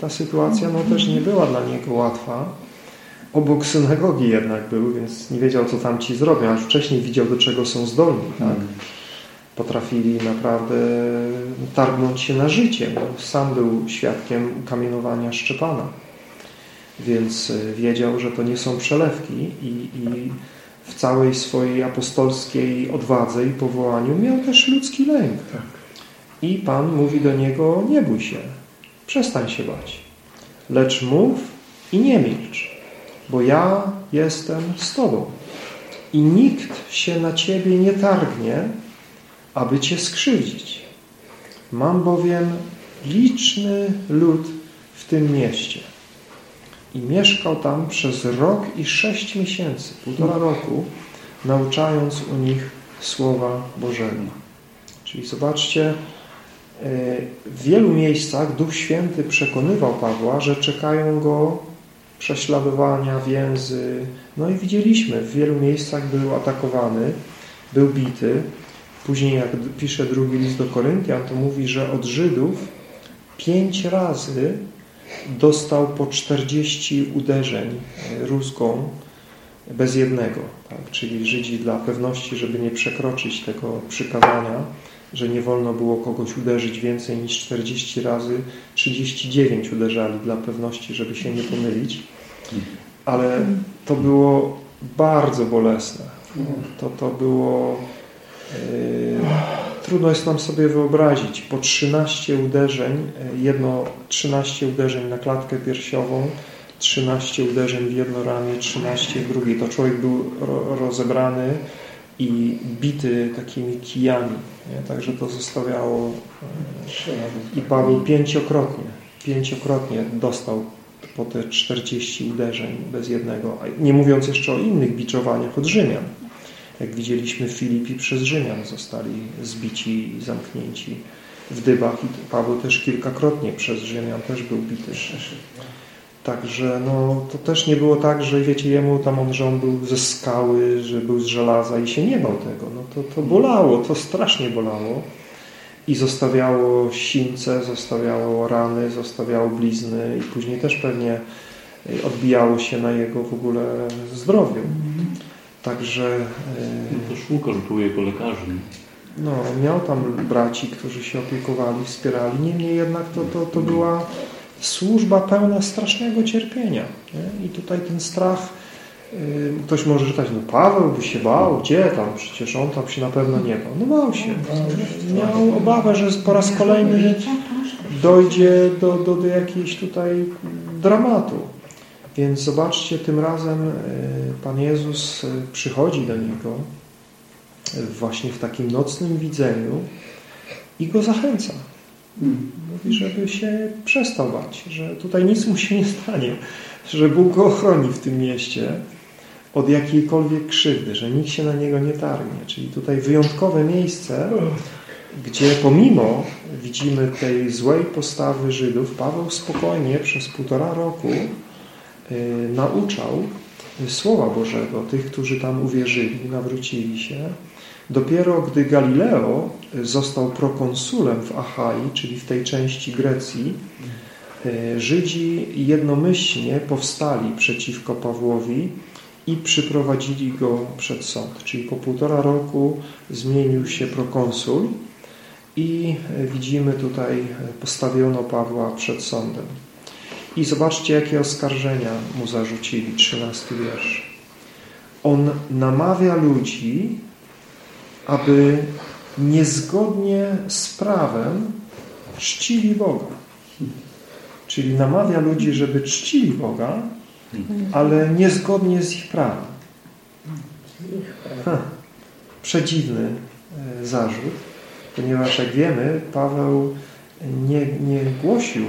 ta sytuacja no, też nie była dla niego łatwa. Obok synagogi jednak był, więc nie wiedział, co tam ci zrobią, aż wcześniej widział, do czego są zdolni. Tak? Potrafili naprawdę targnąć się na życie. Sam był świadkiem kamienowania Szczepana. Więc e, wiedział, że to nie są przelewki i, i w całej swojej apostolskiej odwadze i powołaniu miał też ludzki lęk. Tak. I Pan mówi do niego, nie bój się, przestań się bać, lecz mów i nie milcz, bo ja jestem z Tobą i nikt się na Ciebie nie targnie, aby Cię skrzywdzić. Mam bowiem liczny lud w tym mieście i mieszkał tam przez rok i sześć miesięcy, półtora roku, nauczając u nich Słowa Bożego. Czyli zobaczcie, e, w wielu miejscach Duch Święty przekonywał Pawła, że czekają go prześladowania, więzy. No i widzieliśmy, w wielu miejscach był atakowany, był bity. Później jak pisze drugi list do Koryntian, to mówi, że od Żydów pięć razy dostał po 40 uderzeń e, rózgą bez jednego. Tak? Czyli Żydzi dla pewności, żeby nie przekroczyć tego przykazania, że nie wolno było kogoś uderzyć więcej niż 40 razy. 39 uderzali dla pewności, żeby się nie pomylić. Ale to było bardzo bolesne. To, to było... Yy, trudno jest nam sobie wyobrazić. Po 13 uderzeń, yy, jedno 13 uderzeń na klatkę piersiową, 13 uderzeń w jedno ramię, 13 w drugie. To człowiek był ro, rozebrany i bity takimi kijami. Nie? Także to zostawiało yy, i Paweł pięciokrotnie, pięciokrotnie dostał po te 40 uderzeń bez jednego. Nie mówiąc jeszcze o innych biczowaniach od Rzymian. Jak widzieliśmy Filipi przez Rzymian zostali zbici i zamknięci w dybach i Paweł też kilkakrotnie przez Rzymian też był bity. Także no, to też nie było tak, że wiecie, jemu tam on, że on był ze skały, że był z żelaza i się nie bał tego. No to, to bolało, to strasznie bolało i zostawiało sińce, zostawiało rany, zostawiało blizny i później też pewnie odbijało się na jego w ogóle zdrowiu. Także... No to szukał tu jego lekarzy. No, miał tam braci, którzy się opiekowali, wspierali. Niemniej jednak to, to, to była służba pełna strasznego cierpienia. Nie? I tutaj ten strach, ktoś może czytać, no Paweł by się bał, gdzie tam, przecież on tam się na pewno nie bał. No bał się. Miał obawę, że po raz kolejny dojdzie do, do, do jakiejś tutaj dramatu. Więc zobaczcie, tym razem Pan Jezus przychodzi do niego właśnie w takim nocnym widzeniu i go zachęca. Mówi, żeby się przestał bać, że tutaj nic mu się nie stanie, że Bóg go ochroni w tym mieście od jakiejkolwiek krzywdy, że nikt się na niego nie targnie. Czyli tutaj wyjątkowe miejsce, gdzie pomimo widzimy tej złej postawy Żydów, Paweł spokojnie przez półtora roku nauczał Słowa Bożego, tych, którzy tam uwierzyli, nawrócili się. Dopiero gdy Galileo został prokonsulem w Achai, czyli w tej części Grecji, Żydzi jednomyślnie powstali przeciwko Pawłowi i przyprowadzili go przed sąd. Czyli po półtora roku zmienił się prokonsul i widzimy tutaj postawiono Pawła przed sądem. I zobaczcie, jakie oskarżenia mu zarzucili. 13 wiersz. On namawia ludzi, aby niezgodnie z prawem czcili Boga. Czyli namawia ludzi, żeby czcili Boga, ale niezgodnie z ich prawem. Ha, przedziwny zarzut, ponieważ jak wiemy, Paweł nie, nie głosił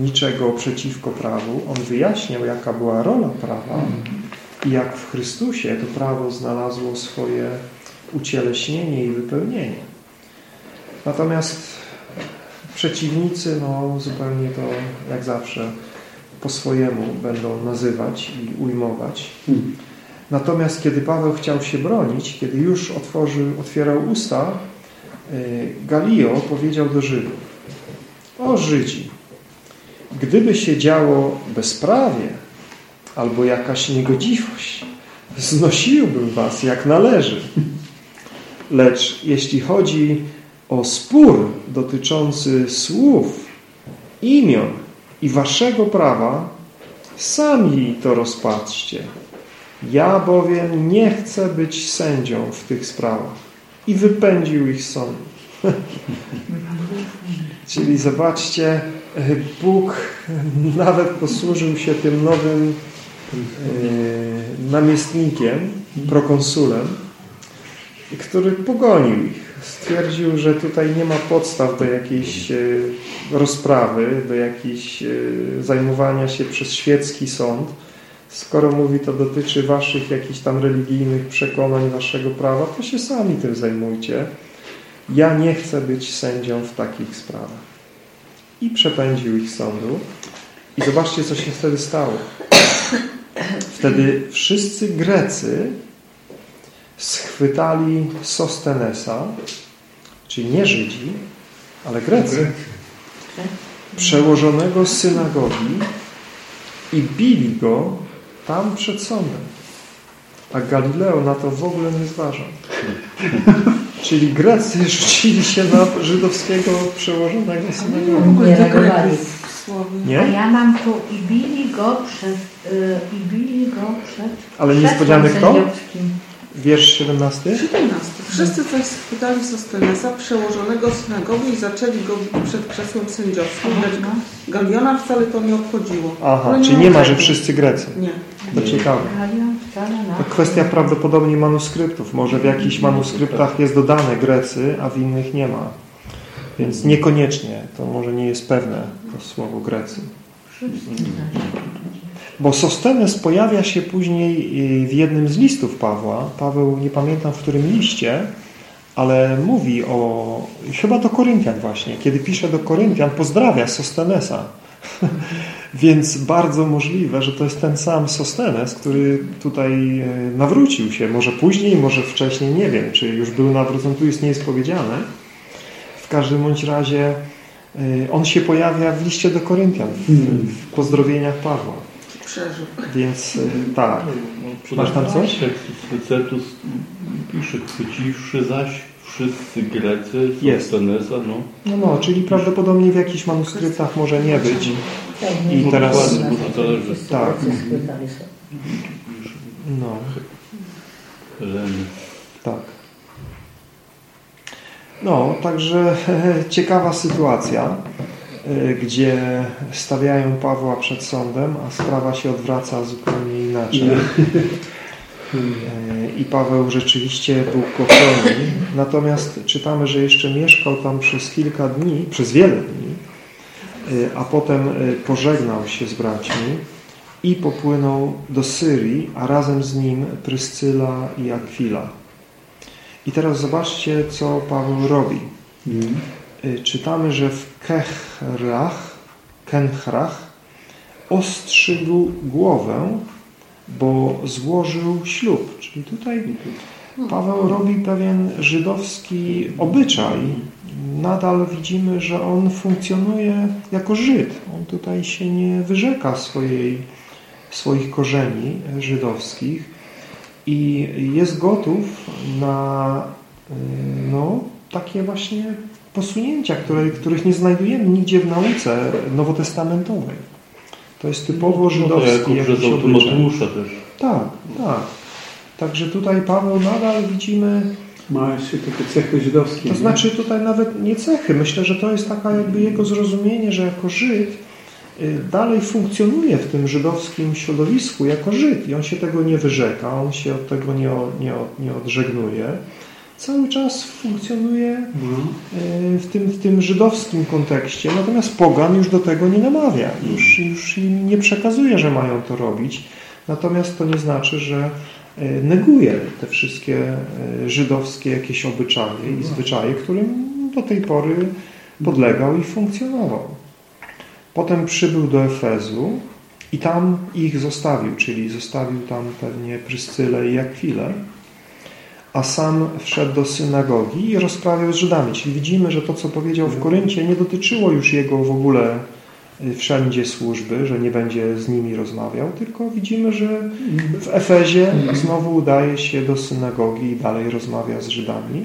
niczego przeciwko prawu. On wyjaśniał, jaka była rola prawa i jak w Chrystusie to prawo znalazło swoje ucieleśnienie i wypełnienie. Natomiast przeciwnicy no, zupełnie to, jak zawsze, po swojemu będą nazywać i ujmować. Natomiast kiedy Paweł chciał się bronić, kiedy już otworzył, otwierał usta, Galio powiedział do Żydów o Żydzi, gdyby się działo bezprawie albo jakaś niegodziwość, znosiłbym was jak należy. Lecz jeśli chodzi o spór dotyczący słów, imion i waszego prawa, sami to rozpatrzcie. Ja bowiem nie chcę być sędzią w tych sprawach. I wypędził ich sąd. Czyli zobaczcie, Bóg nawet posłużył się tym nowym namiestnikiem, prokonsulem, który pogonił ich. Stwierdził, że tutaj nie ma podstaw do jakiejś rozprawy, do jakiejś zajmowania się przez świecki sąd. Skoro mówi, to dotyczy waszych jakichś tam religijnych przekonań, waszego prawa, to się sami tym zajmujcie. Ja nie chcę być sędzią w takich sprawach. I przepędził ich sądu. I zobaczcie, co się wtedy stało. Wtedy wszyscy Grecy schwytali Sostenesa, czyli nie Żydzi, ale Grecy, przełożonego synagogi i bili go tam przed sądem. A Galileo na to w ogóle nie zważa. Czyli Grecy rzucili się na żydowskiego przełożonego ogóle Nie. Greków słowy. A Nie? ja mam tu i bili go przed, y, i bili go przed Ale niespodziany kto? Wiersz 17? 17. Wszyscy zaś spytali Sostenesa, przełożonego synagogi i zaczęli go bić przed krzesłem sędziowskim, lecz Galiona wcale to nie obchodziło. Aha, Ale czyli nie ma, że wszyscy Grecy. Nie. To ciekawe. To kwestia prawdopodobnie manuskryptów. Może w jakichś manuskryptach jest dodane Grecy, a w innych nie ma. Więc niekoniecznie, to może nie jest pewne to słowo Grecy. Bo Sostenes pojawia się później y, w jednym z listów Pawła. Paweł, nie pamiętam w którym liście, ale mówi o, chyba do Koryntian właśnie. Kiedy pisze do Koryntian, pozdrawia Sostenesa. Więc bardzo możliwe, że to jest ten sam Sostenes, który tutaj e, nawrócił się. Może później, może wcześniej, nie wiem, czy już był nawrócony, tu jest nie jest powiedziane. W każdym bądź razie e, on się pojawia w liście do Koryntian, w, w pozdrowieniach Pawła. Przeżył. Więc e, tak. No, Masz tam coś? Wycetus pisze, chwyciwszy zaś wszyscy Grecy, Jest. Sostenesa, no. No, no, czyli prawdopodobnie w jakichś manuskryptach może nie być. Tak, I nie teraz- wszyscy Tak. sobie. No, tak. No, także ciekawa sytuacja, y, gdzie stawiają Pawła przed sądem, a sprawa się odwraca zupełnie inaczej. Y, I Paweł rzeczywiście był kochany. Natomiast czytamy, że jeszcze mieszkał tam przez kilka dni, przez wiele dni, a potem y, pożegnał się z braćmi i popłynął do Syrii, a razem z nim Pryscyla i Akwila. I teraz zobaczcie, co Paweł robi. Y, Czytamy, że w Kechrach, Kenchrach ostrzygł głowę, bo złożył ślub. Czyli tutaj Paweł robi pewien żydowski obyczaj. Nadal widzimy, że on funkcjonuje jako Żyd. On tutaj się nie wyrzeka swojej, swoich korzeni żydowskich i jest gotów na y, no, takie właśnie posunięcia, które, których nie znajdujemy nigdzie w nauce nowotestamentowej. To jest typowo No to żydowski jako jakiś obyczaj. Też. Tak, tak. Także tutaj Paweł nadal widzimy, Ma jeszcze takie cechy żydowskie. to nie? znaczy tutaj nawet nie cechy. Myślę, że to jest taka jakby jego zrozumienie, że jako Żyd y, dalej funkcjonuje w tym żydowskim środowisku jako Żyd i on się tego nie wyrzeka, on się od tego nie, nie, nie odżegnuje. Cały czas funkcjonuje No. y, w tym, w tym żydowskim kontekście, natomiast pogan już do tego nie namawia, już, już im nie przekazuje, że mają to robić. Natomiast to nie znaczy, że neguje te wszystkie y, żydowskie jakieś obyczaje i zwyczaje, którym do tej pory podlegał i funkcjonował. Potem przybył do Efezu i tam ich zostawił, czyli zostawił tam pewnie Pryscylę i Akwilę, a sam wszedł do synagogi i rozprawiał z Żydami. Czyli widzimy, że to, co powiedział w Koryncie, nie dotyczyło już jego w ogóle wszędzie służby, że nie będzie z nimi rozmawiał, tylko widzimy, że w Efezie znowu udaje się do synagogi i dalej rozmawia z Żydami.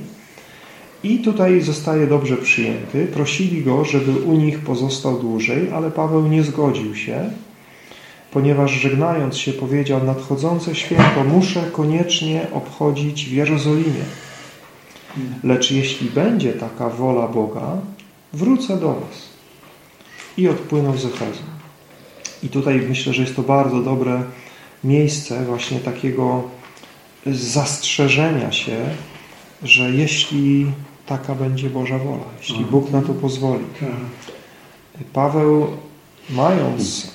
I tutaj zostaje dobrze przyjęty. Prosili go, żeby u nich pozostał dłużej, ale Paweł nie zgodził się, ponieważ żegnając się powiedział, nadchodzące święto muszę koniecznie obchodzić w Jerozolimie. Lecz jeśli będzie taka wola Boga, wrócę do Was. I odpłynął z Efezu. I tutaj myślę, że jest to bardzo dobre miejsce właśnie takiego zastrzeżenia się, że jeśli taka będzie Boża wola, jeśli Bóg na to pozwoli. Tak. Paweł, mając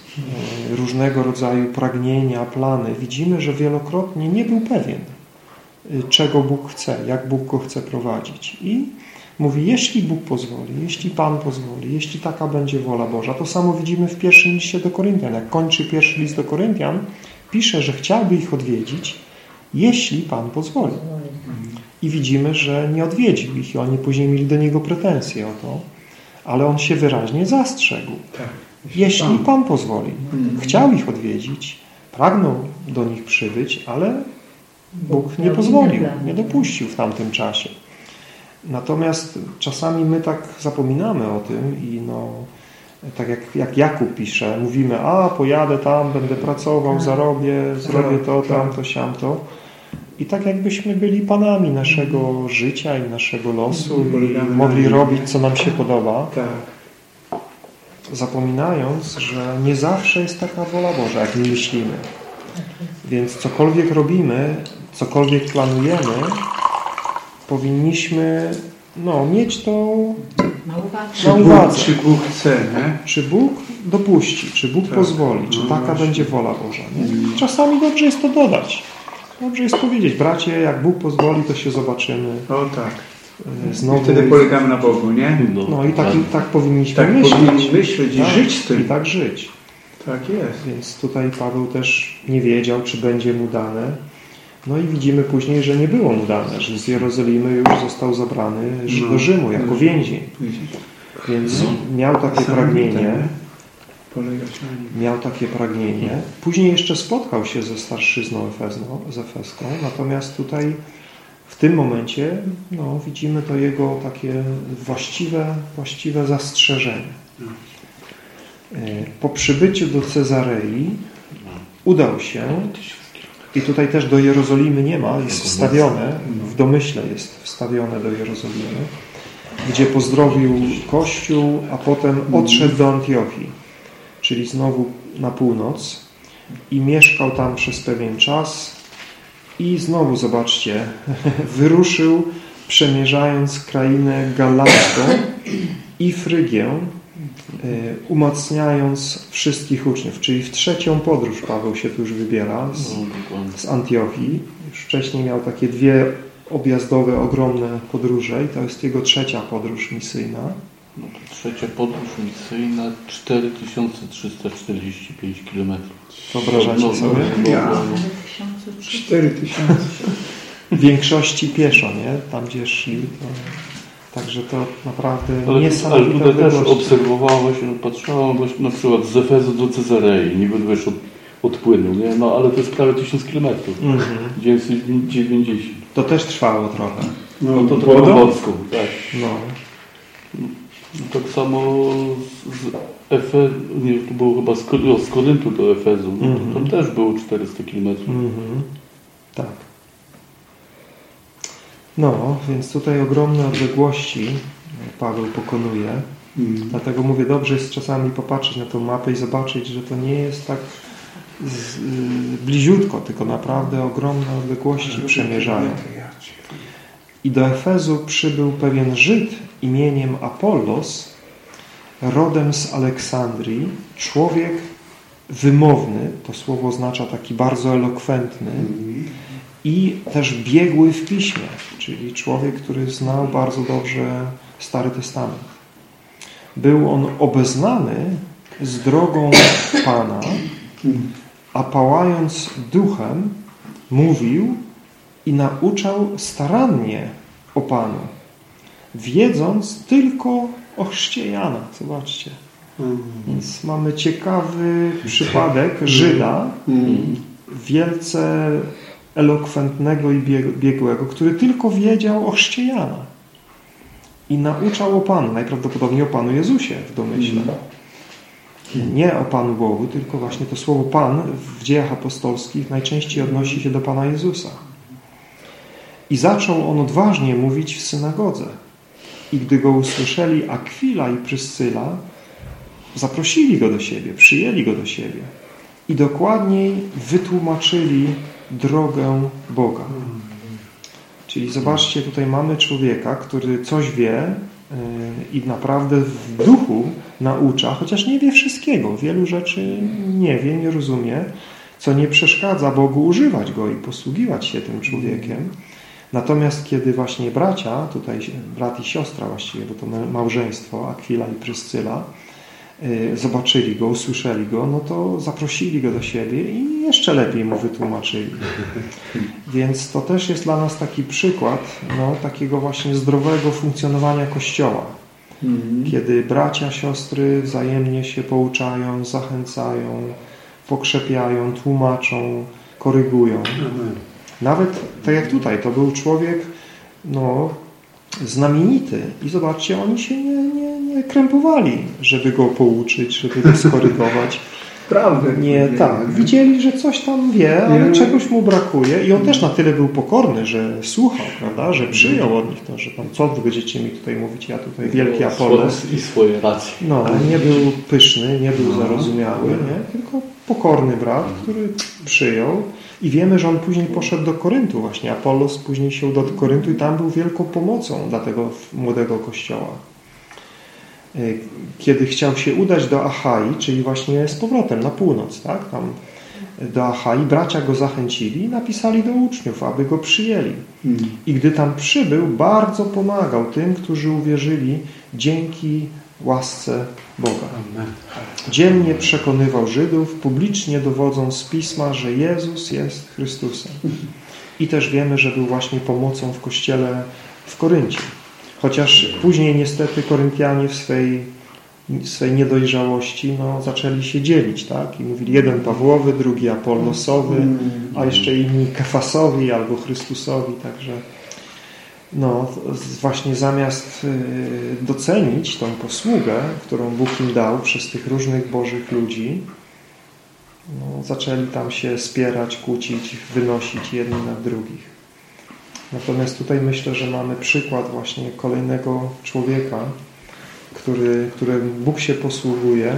e, różnego rodzaju pragnienia, plany, widzimy, że wielokrotnie nie był pewien, e, czego Bóg chce, jak Bóg go chce prowadzić. I mówi, jeśli Bóg pozwoli, jeśli Pan pozwoli, jeśli taka będzie wola Boża. To samo widzimy w pierwszym liście do Koryntian. Jak kończy pierwszy list do Koryntian, pisze, że chciałby ich odwiedzić, jeśli Pan pozwoli. I widzimy, że nie odwiedził ich i oni później mieli do niego pretensje o to, ale on się wyraźnie zastrzegł. Tak. Jeśli Pan pozwoli. Chciał ich odwiedzić, pragnął do nich przybyć, ale Bóg nie pozwolił, nie dopuścił w tamtym czasie. Natomiast czasami my tak zapominamy o tym i no, tak jak, jak Jakub pisze, mówimy, a pojadę tam, będę pracował, Tak. zarobię, zrobię to, tak. tamto, siamto. I tak jakbyśmy byli panami naszego życia i naszego losu i Polegamy na mogli robić, co nam się podoba, Tak. zapominając, że nie zawsze jest taka wola Boża, jak my myślimy. Więc cokolwiek robimy, cokolwiek planujemy, powinniśmy no, mieć to Na uwadze. Czy na Bóg, uwadze. czy Bóg chce, nie? Czy Bóg dopuści, czy Bóg Tak. pozwoli, czy No taka właśnie. będzie wola Boża. Nie? Czasami dobrze jest to dodać. Dobrze jest powiedzieć, bracie, jak Bóg pozwoli, to się zobaczymy O tak. e, I znowu. wtedy polegamy na Bogu, nie? No i tak, tak powinniśmy Tak myśleć. powinniśmy myśleć i Tak, żyć z tym. I tak żyć. Tak jest. Więc tutaj Paweł też nie wiedział, czy będzie mu dane. No i widzimy później, że nie było mu dane, że z Jerozolimy już został zabrany No. do Rzymu jako więzień. Więc miał takie pragnienie, miał takie pragnienie. Później jeszcze spotkał się ze starszyzną Efezną, z Efeską, natomiast tutaj w tym momencie no, widzimy to jego takie właściwe, właściwe zastrzeżenie. E, Po przybyciu do Cezarei udał się i tutaj też do Jerozolimy nie ma, jest wstawione, w domyśle jest wstawione do Jerozolimy, gdzie pozdrowił Kościół, a potem odszedł do Antiochii, czyli znowu na północ i mieszkał tam przez pewien czas i znowu, zobaczcie, wyruszył przemierzając krainę galacką i Frygię, umacniając wszystkich uczniów, czyli w trzecią podróż Paweł się tu już wybiera z, No, z Antiochii. Już wcześniej miał takie dwie objazdowe, ogromne podróże i to jest jego trzecia podróż misyjna. No to trzecia podróż misyjna 4345 km. Wyobrażacie sobie? Ja. 2003. Cztery tysiące. W większości pieszo, nie? Tam gdzie szli. To... Także to naprawdę Ale, ale niesamowite tutaj też odległości. obserwowałem, właśnie patrzyłem właśnie na przykład z Efezu do Cezarei, niby wiesz od, odpłynął, nie? No ale to jest prawie 1000 km. Mhm. 990. To też trwało trochę. No to trochę wodą? morską, tak. No. Tak samo z, z Efe, nie, to było chyba z, Ko- z Koryntu do Efezu, no, Mhm. to tam też było 400 km. Mhm. Tak. No, więc tutaj ogromne odległości Paweł pokonuje. Mm. Dlatego mówię, dobrze jest czasami popatrzeć na tą mapę i zobaczyć, że to nie jest tak z, y, bliziutko, tylko naprawdę ogromne odległości przemierzają. I do Efezu przybył pewien Żyd imieniem Apollos, rodem z Aleksandrii, człowiek wymowny, to słowo oznacza taki bardzo elokwentny i też biegły w piśmie, czyli człowiek, który znał bardzo dobrze Stary Testament. Był on obeznany z drogą Pana, a pałając duchem mówił i nauczał starannie o Panu, wiedząc tylko o chrzcie Jana. Zobaczcie. Więc mamy ciekawy przypadek Żyda, wielce elokwentnego i bieg- biegłego, który tylko wiedział o chrzcie Jana. I nauczał o Panu, najprawdopodobniej o Panu Jezusie w domyśle. Nie o Panu Bogu, tylko właśnie to słowo Pan w dziejach apostolskich najczęściej odnosi się do Pana Jezusa. I zaczął on odważnie mówić w synagodze. I gdy go usłyszeli Akwila i Pryscyla, zaprosili go do siebie, przyjęli go do siebie i dokładniej wytłumaczyli drogę Boga. Czyli zobaczcie, tutaj mamy człowieka, który coś wie yy, i naprawdę w duchu naucza, chociaż nie wie wszystkiego. Wielu rzeczy nie wie, nie rozumie, co nie przeszkadza Bogu używać go i posługiwać się tym człowiekiem. Natomiast kiedy właśnie bracia, tutaj brat i siostra właściwie, bo to małżeństwo, Akwila i Pryscyla, zobaczyli go, usłyszeli go, no to zaprosili go do siebie i jeszcze lepiej mu wytłumaczyli. Więc to też jest dla nas taki przykład no, takiego właśnie zdrowego funkcjonowania Kościoła. Kiedy bracia, siostry wzajemnie się pouczają, zachęcają, pokrzepiają, tłumaczą, korygują. Nawet tak jak tutaj, to był człowiek no, znamienity i zobaczcie, oni się nie, nie krępowali, żeby go pouczyć, żeby go skorygować. Prawdę. Nie, tak. Widzieli, że coś tam wie, ale Nie. czegoś mu brakuje i on też na tyle był pokorny, że słuchał, prawda, że przyjął od nich to, że tam co wy będziecie mi tutaj mówić, ja tutaj wielki Apollos. I swoje racje. No, nie był pyszny, nie był zarozumiały, nie? tylko pokorny brat, który przyjął i wiemy, że on później poszedł do Koryntu właśnie. Apollos później się udał do Koryntu i tam był wielką pomocą dla tego młodego kościoła. Y, Kiedy chciał się udać do Achai, czyli właśnie z powrotem na północ, tak? Tam do Achai, bracia go zachęcili i napisali do uczniów, aby go przyjęli. I gdy tam przybył, bardzo pomagał tym, którzy uwierzyli dzięki łasce Boga. Dziennie przekonywał Żydów, publicznie dowodząc z Pisma, że Jezus jest Chrystusem. I też wiemy, że był właśnie pomocą w kościele w Koryncie. Chociaż później niestety Koryntianie w swej, w swej niedojrzałości no, zaczęli się dzielić. Tak? I mówili jeden Pawłowy, drugi Apollosowy, a jeszcze inni Kefasowi albo Chrystusowi. Także no, właśnie zamiast y, docenić tą posługę, którą Bóg im dał przez tych różnych Bożych ludzi, no, zaczęli tam się spierać, kłócić, wynosić jedni nad drugich. Natomiast tutaj myślę, że mamy przykład właśnie kolejnego człowieka, który, którym Bóg się posługuje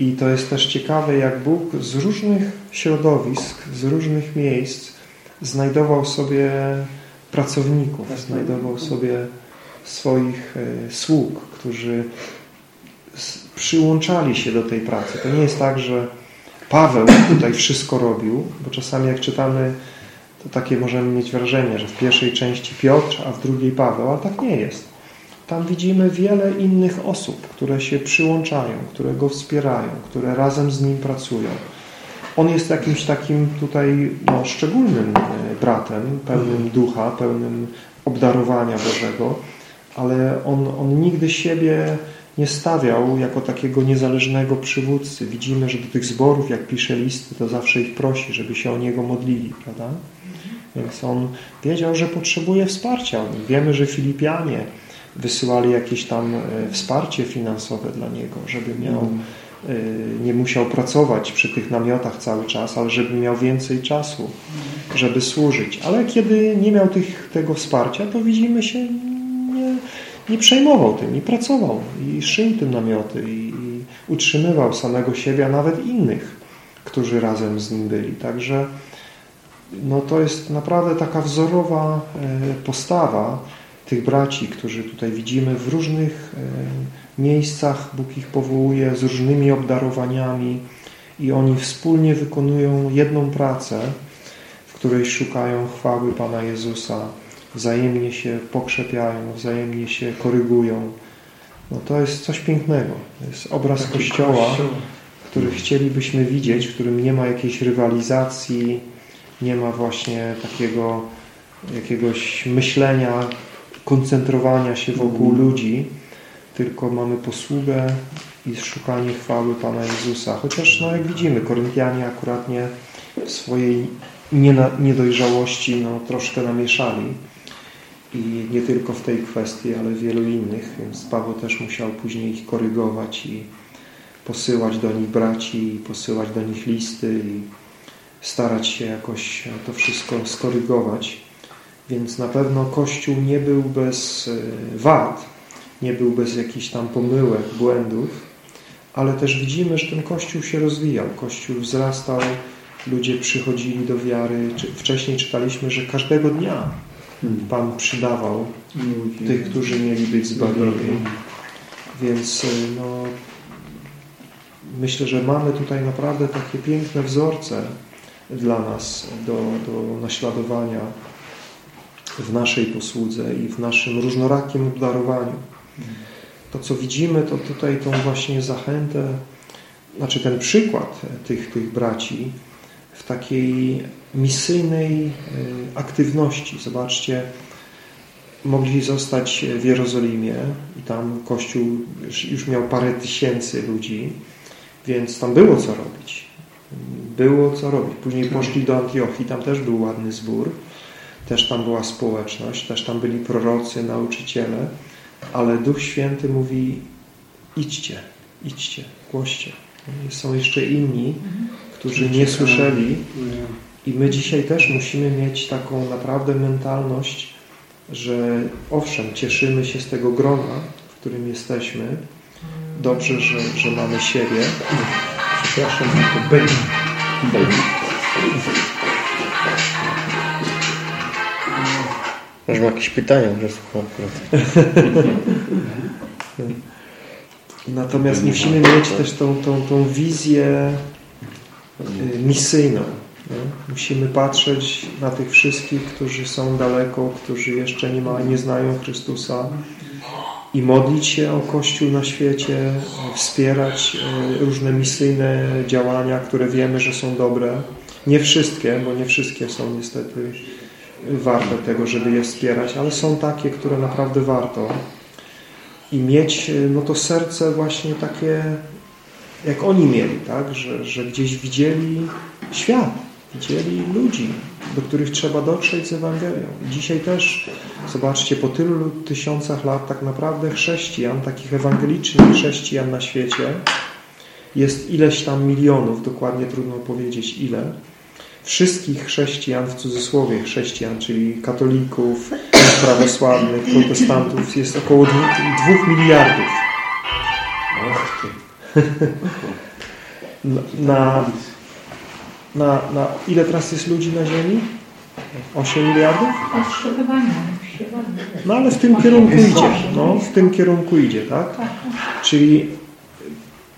i to jest też ciekawe, jak Bóg z różnych środowisk, z różnych miejsc znajdował sobie pracowników, znajdował sobie swoich e, sług, którzy przyłączali się do tej pracy. To nie jest tak, że Paweł tutaj wszystko robił, bo czasami jak czytamy, to takie możemy mieć wrażenie, że w pierwszej części Piotr, a w drugiej Paweł, ale tak nie jest. Tam widzimy wiele innych osób, które się przyłączają, które go wspierają, które razem z nim pracują. On jest jakimś takim tutaj no, szczególnym e, bratem, pełnym ducha, pełnym obdarowania Bożego, ale on, on nigdy siebie nie stawiał jako takiego niezależnego przywódcy. Widzimy, że do tych zborów, jak pisze listy, to zawsze ich prosi, żeby się o niego modlili, prawda? Więc on wiedział, że potrzebuje wsparcia. Wiemy, że Filipianie wysyłali jakieś tam e, wsparcie finansowe dla niego, żeby miał, e, nie musiał pracować przy tych namiotach cały czas, ale żeby miał więcej czasu, żeby służyć. Ale kiedy nie miał tych, tego wsparcia, to widzimy się nie, nie przejmował tym i pracował i szył tym namioty i, i utrzymywał samego siebie, a nawet innych, którzy razem z nim byli. Także no to jest naprawdę taka wzorowa e, postawa tych braci, którzy tutaj widzimy w różnych e, miejscach. Bóg ich powołuje z różnymi obdarowaniami i oni wspólnie wykonują jedną pracę, w której szukają chwały Pana Jezusa, wzajemnie się pokrzepiają, wzajemnie się korygują. No to jest coś pięknego. To jest obraz Kościoła, który chcielibyśmy widzieć, w którym nie ma jakiejś rywalizacji, nie ma właśnie takiego jakiegoś myślenia, koncentrowania się wokół ludzi, tylko mamy posługę i szukanie chwały Pana Jezusa. Chociaż, no jak widzimy, Koryntianie akurat nie w swojej niedojrzałości no, troszkę namieszali i nie tylko w tej kwestii, ale w wielu innych, więc Paweł też musiał później ich korygować i posyłać do nich braci, i posyłać do nich listy i starać się jakoś to wszystko skorygować. Więc na pewno Kościół nie był bez e, wad, nie był bez jakichś tam pomyłek, błędów, ale też widzimy, że ten Kościół się rozwijał, Kościół wzrastał, ludzie przychodzili do wiary. Wcześniej czytaliśmy, że każdego dnia Pan przydawał tych, którzy mieli być zbawieni. Więc y, no, myślę, że mamy tutaj naprawdę takie piękne wzorce dla nas do, do naśladowania w naszej posłudze i w naszym różnorakim obdarowaniu. To, co widzimy, to tutaj tą właśnie zachętę, znaczy ten przykład tych, tych braci w takiej misyjnej y, aktywności. Zobaczcie, mogli zostać w Jerozolimie i tam Kościół już miał parę tysięcy ludzi, więc tam było co robić. Było co robić. Później poszli do Antiochii, tam też był ładny zbór, też tam była społeczność, też tam byli prorocy, nauczyciele, ale Duch Święty mówi idźcie, idźcie, głoście. Są jeszcze inni, którzy nie słyszeli i my dzisiaj też musimy mieć taką naprawdę mentalność, że owszem, cieszymy się z tego grona, w którym jesteśmy. Dobrze, że, że mamy siebie. Przepraszam, to będzie. Może ma jakieś pytania, że słucham. Natomiast musimy mieć też tą, tą, tą wizję y, misyjną. Nie? Musimy patrzeć na tych wszystkich, którzy są daleko, którzy jeszcze nie, ma, nie znają Chrystusa i modlić się o Kościół na świecie, wspierać y, różne misyjne działania, które wiemy, że są dobre. Nie wszystkie, bo nie wszystkie są niestety warte tego, żeby je wspierać, ale są takie, które naprawdę warto. I mieć no to serce właśnie takie, jak oni mieli, tak? że, że gdzieś widzieli świat, widzieli ludzi, do których trzeba dotrzeć z Ewangelią. I dzisiaj też, zobaczcie, po tylu tysiącach lat tak naprawdę chrześcijan, takich ewangelicznych chrześcijan na świecie jest ileś tam milionów, dokładnie trudno powiedzieć ile, wszystkich chrześcijan, w cudzysłowie chrześcijan, czyli katolików, prawosławnych, protestantów jest około dwóch miliardów. Na, na, na ile teraz jest ludzi na Ziemi? 8 miliardów? No ale w tym kierunku idzie. No, w tym kierunku idzie, tak? Czyli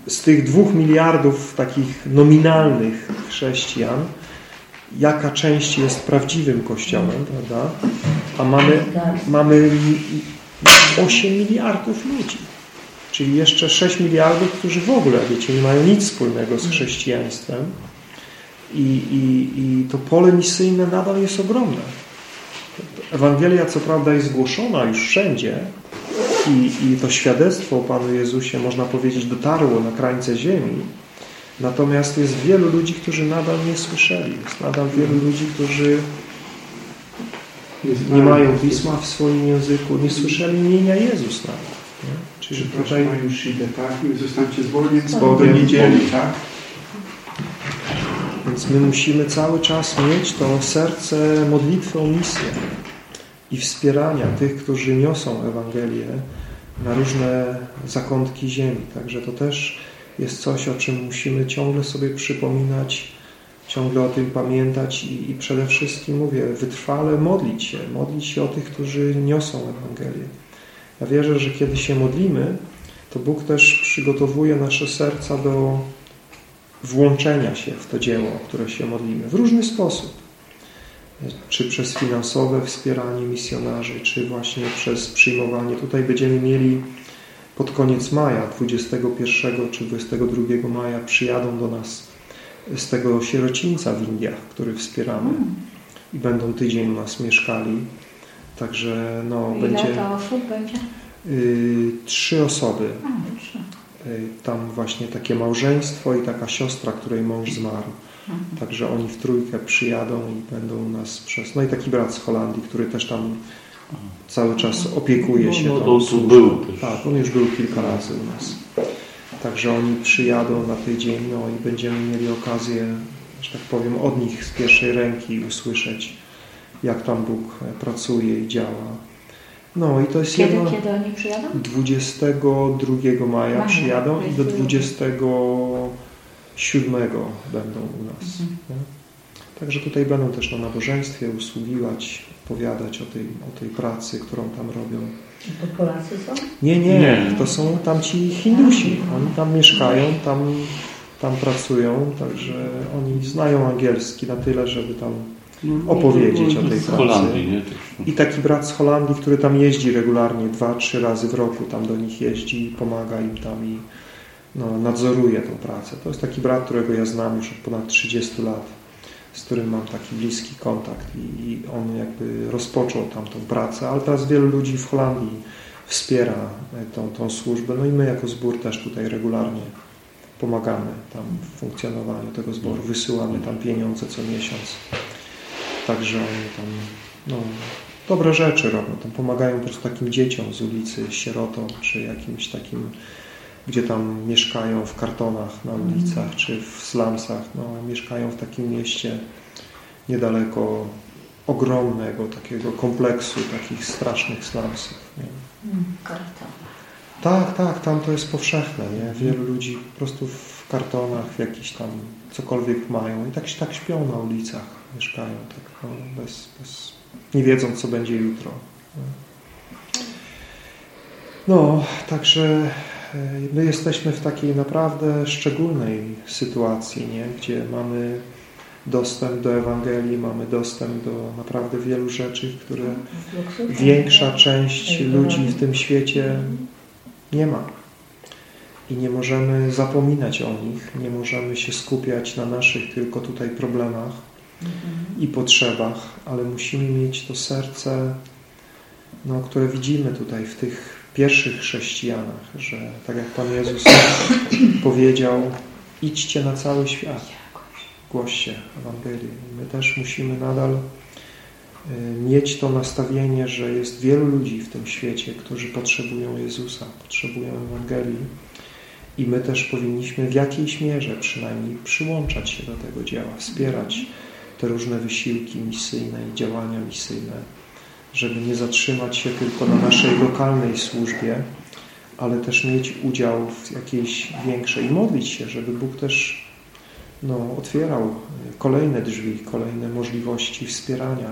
z tych dwóch miliardów takich nominalnych chrześcijan jaka część jest prawdziwym kościołem, prawda? A mamy, mamy 8 miliardów ludzi. Czyli jeszcze 6 miliardów, którzy w ogóle, wiecie, nie mają nic wspólnego z chrześcijaństwem. I, i, i to pole misyjne nadal jest ogromne. Ewangelia co prawda jest głoszona już wszędzie i, i to świadectwo o Panu Jezusie, można powiedzieć, dotarło na krańce ziemi, Natomiast jest wielu ludzi, którzy nadal nie słyszeli. Jest nadal wielu ludzi, którzy nie mają pisma w swoim języku, nie słyszeli imienia Jezus nawet. Nie? Czyli tutaj już idę, tak? Zostańcie zwolnieni z Bogiem niedzieli, tak? Więc my musimy cały czas mieć to serce modlitwy o misję i wspierania tych, którzy niosą Ewangelię na różne zakątki ziemi. Także to też jest coś, o czym musimy ciągle sobie przypominać, ciągle o tym pamiętać i, i przede wszystkim, mówię, wytrwale modlić się, modlić się o tych, którzy niosą Ewangelię. Ja wierzę, że kiedy się modlimy, to Bóg też przygotowuje nasze serca do włączenia się w to dzieło, o które się modlimy, w różny sposób. Czy przez finansowe wspieranie misjonarzy, czy właśnie przez przyjmowanie. Tutaj będziemy mieli pod koniec maja, 21 czy 22 maja przyjadą do nas z tego sierocińca w Indiach, który wspieramy i będą tydzień u nas mieszkali. Także no, Ile będzie... to osób będzie? Y, trzy osoby. A, trzy. Y, tam właśnie takie małżeństwo i taka siostra, której mąż zmarł. Mhm. Także oni w trójkę przyjadą i będą u nas przez... No i taki brat z Holandii, który też tam cały czas opiekuje się No, tą no, tu służbą. był też. Tak, on już był kilka razy u nas. Także oni przyjadą na tydzień no i będziemy mieli okazję, że tak powiem, od nich z pierwszej ręki usłyszeć, jak tam Bóg pracuje i działa. No i to jest Kiedy, jedno... kiedy oni przyjadą? 22 maja Maja, przyjadą i do 22. 27 będą u nas. nie? Także tutaj będą też na nabożeństwie usługiwać, opowiadać o tej, o tej pracy, którą tam robią. To Polacy są? Nie, nie, Nie. to są tamci Hindusi. Oni tam mieszkają, tam, tam pracują, także oni znają angielski na tyle, żeby tam opowiedzieć o tej pracy. No. I taki brat z Holandii, który tam jeździ regularnie, dwa, trzy razy w roku tam do nich jeździ i pomaga im tam i no, nadzoruje tą pracę. To jest taki brat, którego ja znam już od ponad 30 lat, z którym mam taki bliski kontakt i, i on jakby rozpoczął tam tą pracę, ale teraz wielu ludzi w Holandii wspiera e, tą, tą służbę, no i my jako zbór też tutaj regularnie pomagamy tam w funkcjonowaniu tego zboru, wysyłamy tam pieniądze co miesiąc. Także oni tam no, dobre rzeczy robią. Tam pomagają po prostu takim dzieciom z ulicy, sierotom, czy jakimś takim, gdzie tam mieszkają w kartonach na ulicach, czy w slumsach. No, mieszkają w takim mieście niedaleko ogromnego takiego kompleksu takich strasznych slumsów. Nie? Tak, tak, tam to jest powszechne, nie? Wielu ludzi po prostu w kartonach, w jakiś tam cokolwiek mają i tak, tak śpią na ulicach, mieszkają tak no, bez, bez, nie wiedząc co będzie jutro. No, także e, my jesteśmy w takiej naprawdę szczególnej sytuacji, nie? gdzie mamy dostęp do Ewangelii, mamy dostęp do naprawdę wielu rzeczy, które większa część ludzi w tym świecie nie ma. I nie możemy zapominać o nich, nie możemy się skupiać na naszych tylko tutaj problemach i potrzebach, ale musimy mieć to serce, no, które widzimy tutaj w tych pierwszych chrześcijanach, że tak jak Pan Jezus powiedział, idźcie na cały świat, głoście Ewangelię. My też musimy nadal y, mieć to nastawienie, że jest wielu ludzi w tym świecie, którzy potrzebują Jezusa, potrzebują Ewangelii i my też powinniśmy w jakiejś mierze przynajmniej przyłączać się do tego dzieła, wspierać te różne wysiłki misyjne i działania misyjne, żeby nie zatrzymać się tylko na naszej lokalnej służbie, ale też mieć udział w jakiejś większej i modlić się, żeby Bóg też no, otwierał kolejne drzwi, kolejne możliwości wspierania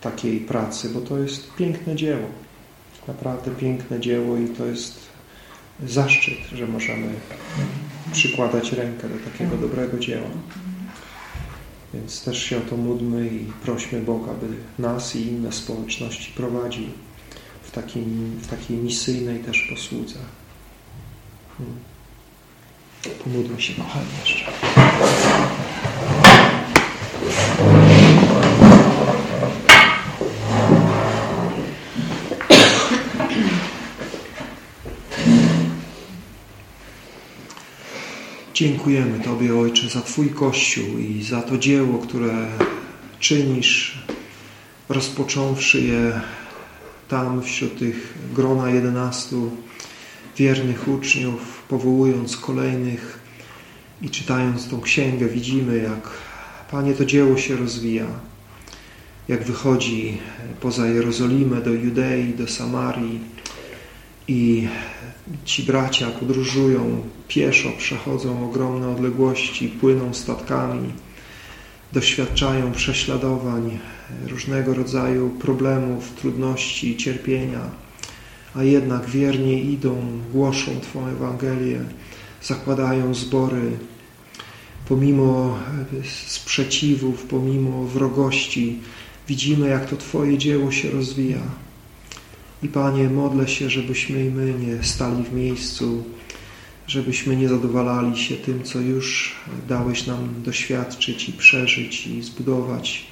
takiej pracy, bo to jest piękne dzieło. Naprawdę piękne dzieło i to jest zaszczyt, że możemy przykładać rękę do takiego dobrego dzieła. Więc też się o to módlmy i prośmy Boga, by nas i inne społeczności prowadził w, takim, w takiej misyjnej też posłudze. Hmm. Pomódlmy się kochani jeszcze. Dziękujemy Tobie, Ojcze, za Twój Kościół i za to dzieło, które czynisz, rozpocząwszy je tam wśród tych grona jedenastu wiernych uczniów, powołując kolejnych i czytając tą księgę, widzimy, jak Panie to dzieło się rozwija, jak wychodzi poza Jerozolimę do Judei, do Samarii i ci bracia podróżują pieszo, przechodzą ogromne odległości, płyną statkami, doświadczają prześladowań, różnego rodzaju problemów, trudności, cierpienia, a jednak wiernie idą, głoszą Twą Ewangelię, zakładają zbory, pomimo sprzeciwów, pomimo wrogości, widzimy, jak to Twoje dzieło się rozwija. I Panie, modlę się, żebyśmy i my nie stali w miejscu, żebyśmy nie zadowalali się tym, co już dałeś nam doświadczyć i przeżyć i zbudować.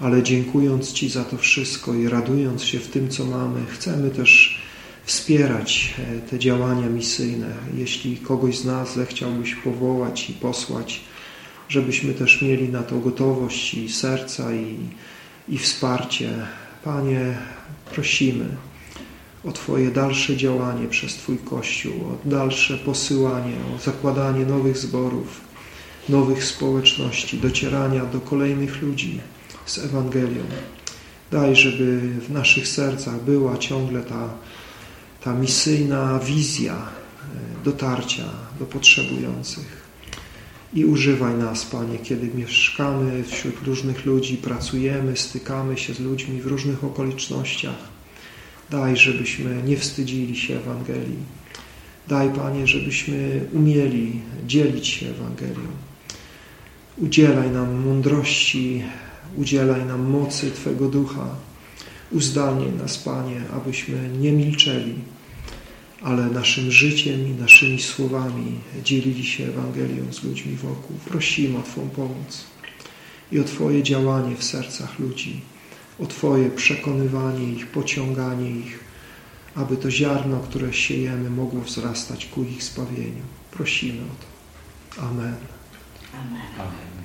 Ale dziękując Ci za to wszystko i radując się w tym, co mamy, chcemy też wspierać e, te działania misyjne. Jeśli kogoś z nas zechciałbyś powołać i posłać, żebyśmy też mieli na to gotowość i serca i, i wsparcie. Panie, prosimy o Twoje dalsze działanie przez Twój Kościół, o dalsze posyłanie, o zakładanie nowych zborów, nowych społeczności, docierania do kolejnych ludzi z Ewangelią. Daj, żeby w naszych sercach była ciągle ta, ta misyjna wizja e, dotarcia do potrzebujących. I używaj nas, Panie, kiedy mieszkamy wśród różnych ludzi, pracujemy, stykamy się z ludźmi w różnych okolicznościach. Daj, żebyśmy nie wstydzili się Ewangelii. Daj, Panie, żebyśmy umieli dzielić się Ewangelią. Udzielaj nam mądrości, udzielaj nam mocy Twego Ducha. Uzdalnij nas, Panie, abyśmy nie milczeli, ale naszym życiem i naszymi słowami dzielili się Ewangelią z ludźmi wokół. Prosimy o Twą pomoc i o Twoje działanie w sercach ludzi, o Twoje przekonywanie ich, pociąganie ich, aby to ziarno, które siejemy, mogło wzrastać ku ich zbawieniu. Prosimy o to. Amen. Amen. Amen.